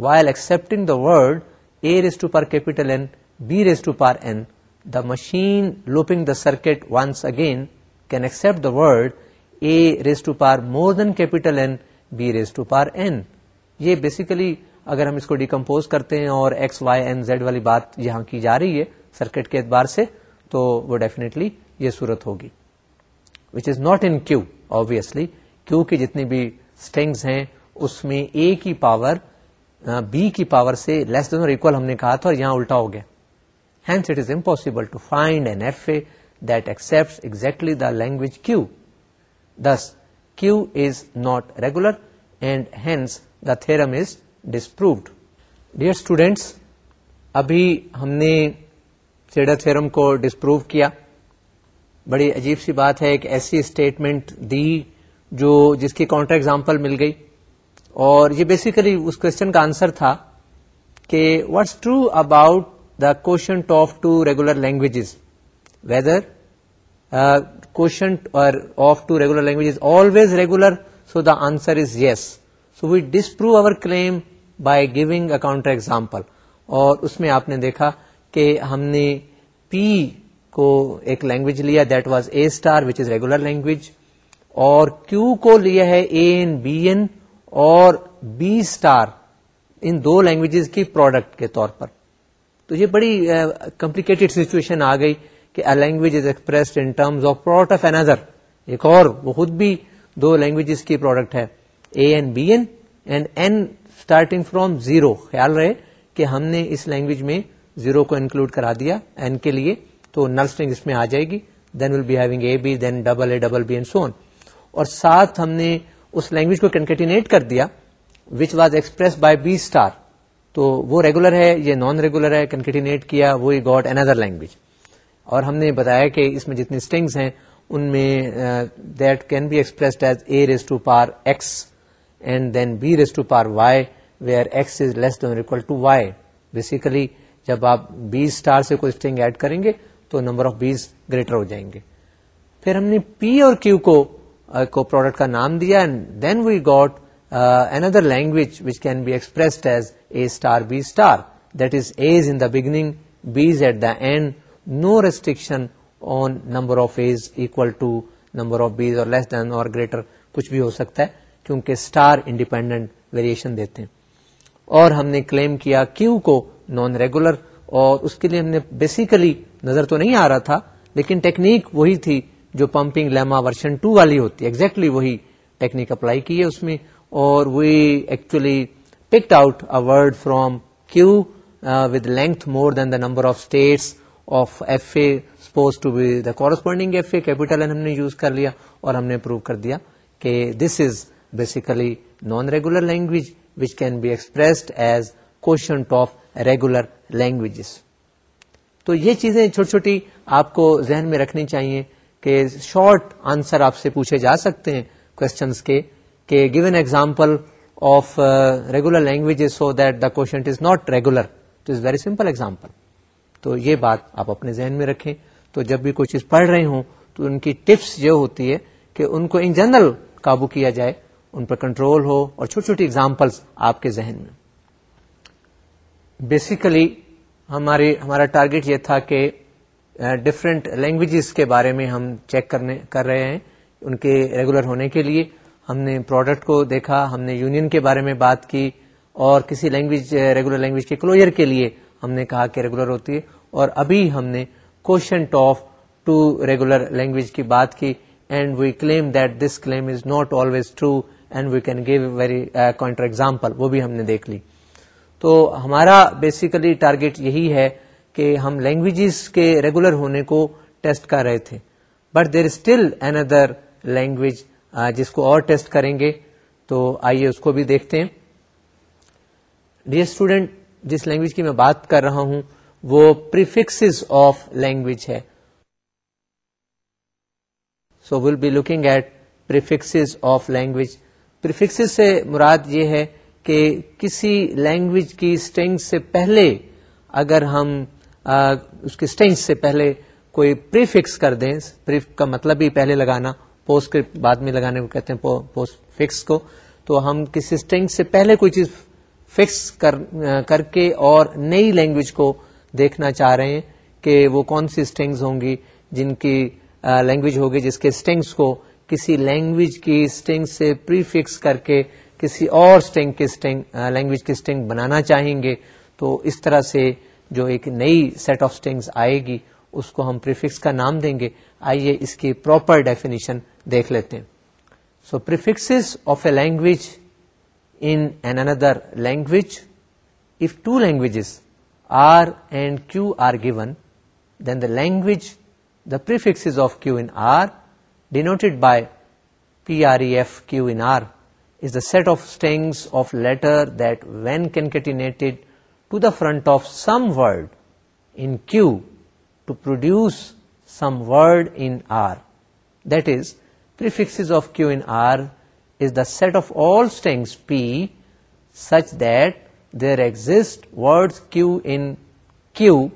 while accepting the word a raise to power capital N b raise to power N the machine looping the circuit once again can accept the word a raise to power more than capital N b raise to power N یہ basically اگر ہم اس کو decompose کرتے ہیں اور X Y N Z والی بات یہاں کی جا رہی ہے سرکٹ کے اعتبار سے تو وہ ڈیفینیٹلی یہ صورت ہوگی which is not in Q obviously Q کی جتنی بھی اسٹینگس ہیں اس میں اے کی پاور بی کی پاور سے لیس دین اور اکول ہم نے کہا تھا اور یہاں الٹا ہو گیا hence it is impossible to find an F A that accept exactly the language Q this Q is not regular and hence the theorem is disproved dear students ابھی ہم نے سیڈر تھرم کو ڈسپروو کیا بڑی عجیب سی بات ہے ایک ایسی اسٹیٹمنٹ دی جو جس کی کاؤنٹر ایگزامپل مل گئی اور یہ بیسیکلی اس کوشچن کا آنسر تھا کہ what's true about the quotient of two regular languages whether quotient of two regular language always regular so the answer is yes so we disprove our claim by giving a counter example اور اس میں آپ نے دیکھا کہ ہم نے پی کو ایک لینگویج لیا that was a star which is regular language اور کیو کو لیا ہے اے این بی این اور بی اسٹار ان دو لینگویجز کی پروڈکٹ کے طور پر تو یہ بڑی کمپلیکیٹڈ سچویشن آ گئی کہ لینگویج از ایکسپریس آف اینزر ایک اور وہ خود بھی دو لینگویجز کی پروڈکٹ ہے a n b n and n starting from zero خیال رہے کہ ہم نے اس لینگویج میں زیرو کو انکلوڈ کرا دیا این کے لیے تو نل اسٹرنگ اس میں آ جائے گی then will be having A B then double A double B and so on اور ساتھ ہم نے اس لینگویج کو کنکیٹینیٹ کر دیا which was express by B star تو وہ ریگولر ہے یہ نان ریگولر ہے کنکیٹینیٹ کیا وہ گاٹ اندر لینگویج اور ہم نے بتایا کہ اس میں جتنی اسٹنگس ہیں ان میں that can be expressed as a raise to power x and then b raise to power y where x is less than equal to y basically جب آپ بیس اسٹار سے کوئی اسٹرنگ ایڈ کریں گے تو نمبر آف بیس گریٹر ہو جائیں گے پھر ہم نے پی اور کیو کو کو پروڈکٹ کا نام دیا and then we got an other language no restriction on number of a's equal to number of b's or less than اور گریٹر کچھ بھی ہو سکتا ہے کیونکہ اسٹار انڈیپینڈنٹ ویریشن دیتے ہیں اور ہم نے کلیم کیا کیو کو نان ریگولر اور اس کے لیے ہم نے بیسیکلی نظر تو نہیں آ رہا تھا لیکن ٹیکنیک وہی تھی جو پمپنگ لیما ورژن ٹو والی ہوتی ہے exactly وہی ٹیکنیک اپلائی کی ہے اس میں اور we actually picked out a word from Q with length more than the number of states of F A supposed to be the corresponding F A capital ہم نے یوز کر لیا اور ہم نے پروو کر دیا کہ this is basically non regular language which can be expressed as quotient کو ریگولر لینگویجز تو یہ چیزیں چھوٹی چھوٹی آپ کو ذہن میں رکھنی چاہیے کہ شارٹ آنسر آپ سے پوچھے جا سکتے ہیں کوشچنس کے کہ given example of regular languages so that the quotient is not regular is very simple example تو یہ بات آپ اپنے ذہن میں رکھیں تو جب بھی کوئی چیز پڑھ رہے ہوں تو ان کی ٹپس یہ ہوتی ہے کہ ان کو ان جنرل قابو کیا جائے ان پر کنٹرول ہو اور چھوٹی چھوٹی ایگزامپلس آپ کے ذہن میں بیسیکلی ہماری ہمارا ٹارگیٹ یہ تھا کہ ڈفرینٹ uh, لینگویجز کے بارے میں ہم چیک کرنے کر رہے ہیں ان کے ریگولر ہونے کے لیے ہم نے پروڈکٹ کو دیکھا ہم نے یونین کے بارے میں بات کی اور کسی لینگویج ریگولر لینگویج کے کلوجر کے لیے ہم نے کہا کہ ریگولر ہوتی ہے اور ابھی ہم نے quotient of two regular language کی بات کی and we claim that this claim is not always true and we can give very counter example وہ بھی ہم نے دیکھ لی تو ہمارا بیسیکلی ٹارگیٹ یہی ہے کہ ہم لینگویجز کے ریگولر ہونے کو ٹیسٹ کر رہے تھے but there still an other language جس کو اور ٹیسٹ کریں گے تو آئیے اس کو بھی دیکھتے ہیں ڈی اسٹوڈینٹ جس لینگویج کی میں بات کر رہا ہوں وہ پریفکس آف لینگویج ہے so will be looking at prefix of language prefixes سے مراد یہ ہے کہ کسی لینگویج کی اسٹینگ سے پہلے اگر ہم اس کی اسٹینگ سے پہلے کوئی پری فکس کر دیں کا مطلب ہی پہلے لگانا پوسٹ کے بعد میں لگانے کو کہتے ہیں پوسٹ فکس کو تو ہم کسی اسٹینگ سے پہلے کوئی چیز فکس کر کر کے اور نئی لینگویج کو دیکھنا چاہ رہے ہیں کہ وہ کون سی اسٹینگز ہوں گی جن کی لینگویج ہوگی جس کے اسٹینگس کو کسی لینگویج کی اسٹنگ سے پری فکس کر کے کسی اور سٹنگ کے لینگویج کی سٹنگ بنانا چاہیں گے تو اس طرح سے جو ایک نئی سیٹ آف اسٹنگس آئے گی اس کو ہم پریفکس کا نام دیں گے آئیے اس کی پراپر ڈیفینیشن دیکھ لیتے ہیں so prefix of a language in an other language if two languages R and Q are given then the language the prefix of Q in R denoted by P R F Q in R is the set of strings of letter that when concatenated to the front of some word in Q to produce some word in R. That is, prefixes of Q in R is the set of all strings P such that there exist words Q in Q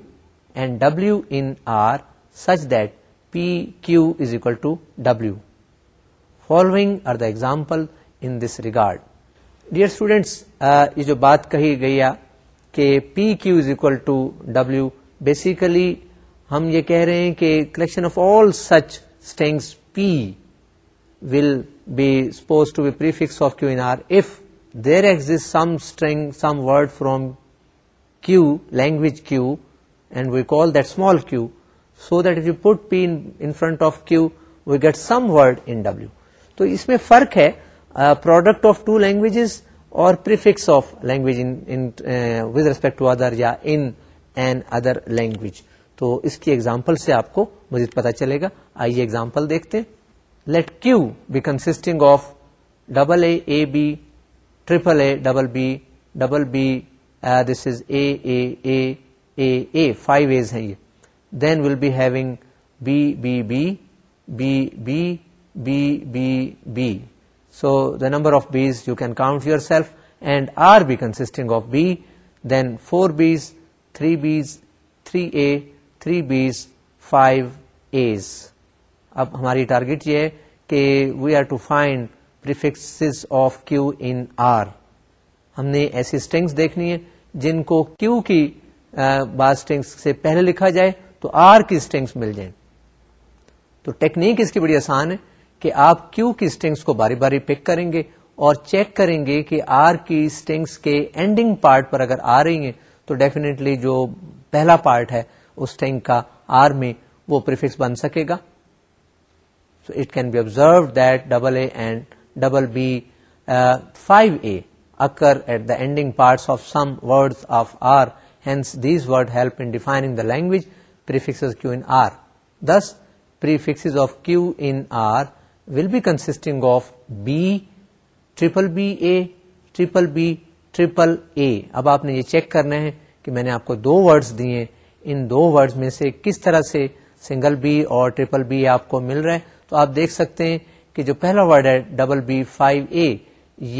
and W in R such that PQ is equal to W. Following are the example in this regard dear students یہ جو بات کہی گئی کہ P Q is equal to W basically ہم یہ کہہ رہے ہیں کہ collection of all such strings P will be supposed to be parts of Q in R if there exist some some word from Q language Q and we call that small q so that you put p in front of q we get some word in W تو اس میں فرق ہے product of two languages اور prefix of language with respect to other یا ان and other language تو اس کی ایگزامپل سے آپ کو مزید پتا چلے گا آئیے ایگزامپل دیکھتے let Q be consisting of double a a b triple a double b double b this is a a a a five ways ہیں یہ then will be b having b b b b b b so the number of b's you can count yourself and R be consisting of b then four b three b's three a three b's five a's اب ہماری target یہ ہے کہ we are to find prefix of Q in R ہم نے ایسی stings دیکھنی ہے جن کو کیو کی بعض اسٹنگس سے پہلے لکھا جائے تو آر کی اسٹنگس مل جائیں تو ٹیکنیک اس کی بڑی آسان ہے کہ آپ کیو کی اسٹنگس کو باری باری پک کریں گے اور چیک کریں گے کہ آر کی اسٹنگس کے اینڈنگ پارٹ پر اگر آ رہی ہیں تو ڈیفینیٹلی جو پہلا پارٹ ہے اسٹنگ کا آر میں وہ پریفکس بن سکے گا so it can be observe that double a and double b five a occur at the ending part of some word of R hence these word help in defining the language Q in R this q in R will be consisting of b triple b a triple b triple a اب آپ نے یہ check کرنا ہے کہ میں نے آپ کو دو ورڈز دیے ان دو ورڈز میں سے کس طرح سے سنگل بی اور ٹریپل بی آپ کو مل رہا ہے تو آپ دیکھ سکتے ہیں کہ جو پہلا ورڈ ہے ڈبل بی فائیو اے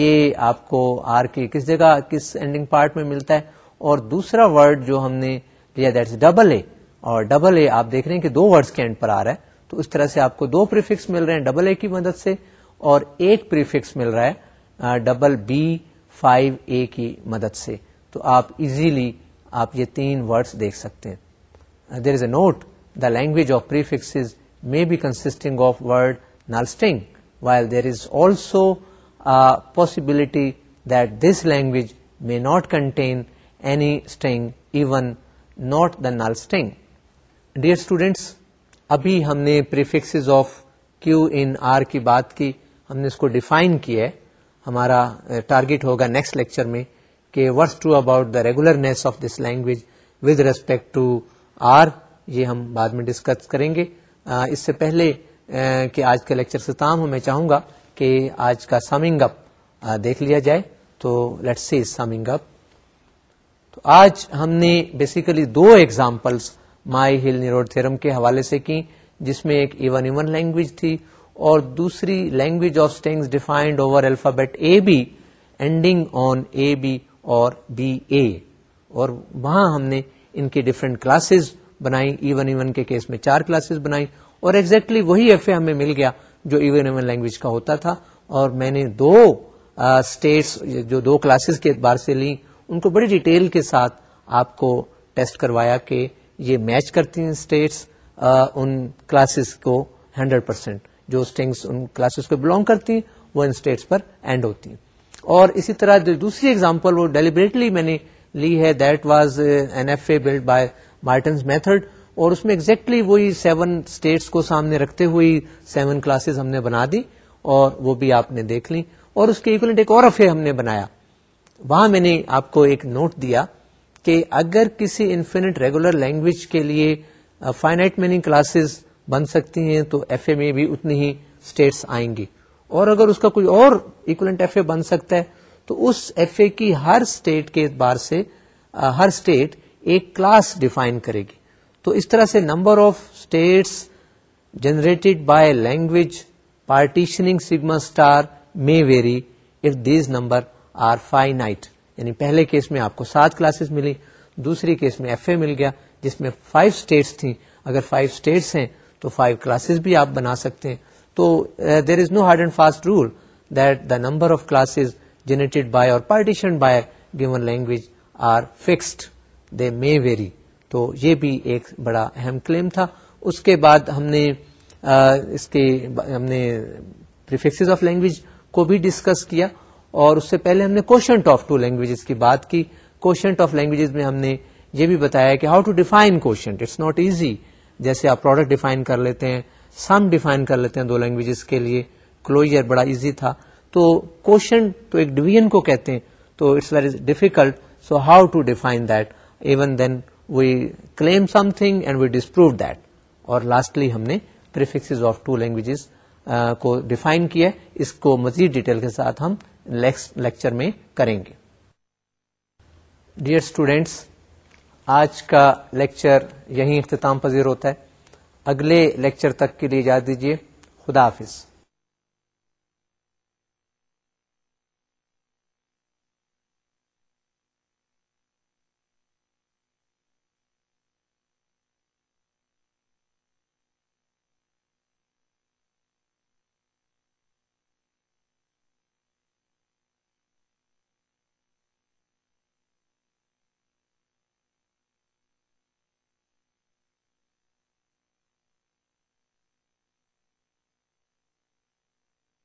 یہ آپ کو آر کے کس جگہ کس اینڈنگ پارٹ میں ملتا ہے اور دوسرا ورڈ جو ہم نے لیا ڈبل اے اور ڈبل اے آپ دیکھ رہے ہیں کہ دو ورڈز کے اینڈ پر آ رہا ہے تو اس طرح سے آپ کو دو پریفکس مل رہے ہیں ڈبل اے کی مدد سے اور ایک پریفکس مل رہا ہے ڈبل بی فائیو اے کی مدد سے تو آپ ایزیلی آپ یہ تین ورڈس دیکھ سکتے ہیں there is a note the language of prefix may be consisting of word null string while there is also possibility that this language may not contain any string even not the null string dear students ابھی ہم نے of Q in R کی بات کی ہم نے اس کو ڈیفائن کیا ہے ہمارا ٹارگیٹ ہوگا نیکسٹ لیکچر میں کہ was to about the regularness of this language with respect to R یہ ہم بعد میں ڈسکس کریں گے اس سے پہلے کہ آج کے لیکچر سے تام ہوں میں چاہوں گا کہ آج کا سمنگ اپ دیکھ لیا جائے تو لیٹ سی سمنگ اپ تو آج ہم نے بیسیکلی دو examples Myhill Nerode theorem کے حوالے سے کی جس میں ایک ایون ایون لینگویج تھی اور دوسری language of defined over alphabet a a a b b b ending on اور اور وہاں ہم نے ان کی ڈفرینٹ کلاسز بنائی ایون ایون کے کیس میں چار کلاسز بنائی اور ایگزیکٹلی exactly وہی ایف اے ہمیں مل گیا جو ایون ایون لینگویج کا ہوتا تھا اور میں نے دو اسٹیٹس جو دو کلاسز کے اعتبار سے لیں ان کو بڑی ڈیٹیل کے ساتھ آپ کو ٹیسٹ کروایا کہ یہ میچ کرتی ہیں اسٹیٹس ان کلاسز کو ہنڈریڈ پرسینٹ جو اسٹنگس ان کلاسز کو بلونگ کرتی ہیں وہ ان اسٹیٹس پر اینڈ ہوتی ہیں اور اسی طرح جو دوسری اگزامپل وہ ڈیلیبریٹلی میں نے لی ہے that was an F A build by Martin's method اور اس میں exactly وہی سیون اسٹیٹس کو سامنے رکھتے ہوئی سیون کلاسز ہم نے بنا دی اور وہ بھی آپ نے دیکھ لی اور اس کے ایک اور افے ہم نے بنایا وہاں میں نے آپ کو ایک نوٹ دیا کہ اگر کسی انفینٹ ریگولر لینگویج کے لیے فائنائٹ میننگ کلاسز بن سکتی ہیں تو ایف اے میں بھی اتنی ہی اسٹیٹس آئیں گی اور اگر اس کا کوئی اور اکولنٹ ایف اے بن سکتا ہے تو اس ایف اے کی ہر اسٹیٹ کے اعتبار سے ہر اسٹیٹ ایک کلاس ڈیفائن کرے گی تو اس طرح سے number of states generated by language partitioning sigma star may vary if these number are finite یعنی پہلے کیس میں آپ کو سات کلاسز ملی دوسری کیس میں ایف اے مل گیا جس میں فائیو اسٹیٹس تھیں اگر فائیو اسٹیٹس ہیں تو فائیو کلاسز بھی آپ بنا سکتے ہیں تو there is no hard and fast rule that the number of classes generated by our partition by given language are fixed they may vary تو یہ بھی ایک بڑا اہم کلیم تھا اس کے بعد ہم نے uh, اس کے ہم نے پریفکسز آف لینگویج کو بھی ڈسکس کیا اور اس سے پہلے ہم نے کوشنٹ آف ٹو لینگویجز کی بات کی کوشنٹ آف لینگویجز میں ہم نے یہ بھی بتایا کہ how to define quotient it's not easy جیسے آپ پروڈکٹ ڈیفائن کر لیتے ہیں سم ڈیفائن کر لیتے ہیں دو لینگویجز کے لیے کلوئر بڑا ایزی تھا تو کوشن تو ایک ڈویژن کو کہتے ہیں تو it's very difficult so how to define that even then we claim something and we disprove that اور لاسٹلی ہم نے پریفکس آف ٹو لینگویجز کو ڈیفائن کیا اس کو مزید ڈیٹیل کے ساتھ ہم نیکسٹ لیکچر میں کریں گے ڈیئر اسٹوڈینٹس آج کا لیکچر یہیں اختتام پذیر ہوتا ہے اگلے لیکچر تک کے لیے اجازت دیجیے خدا حافظ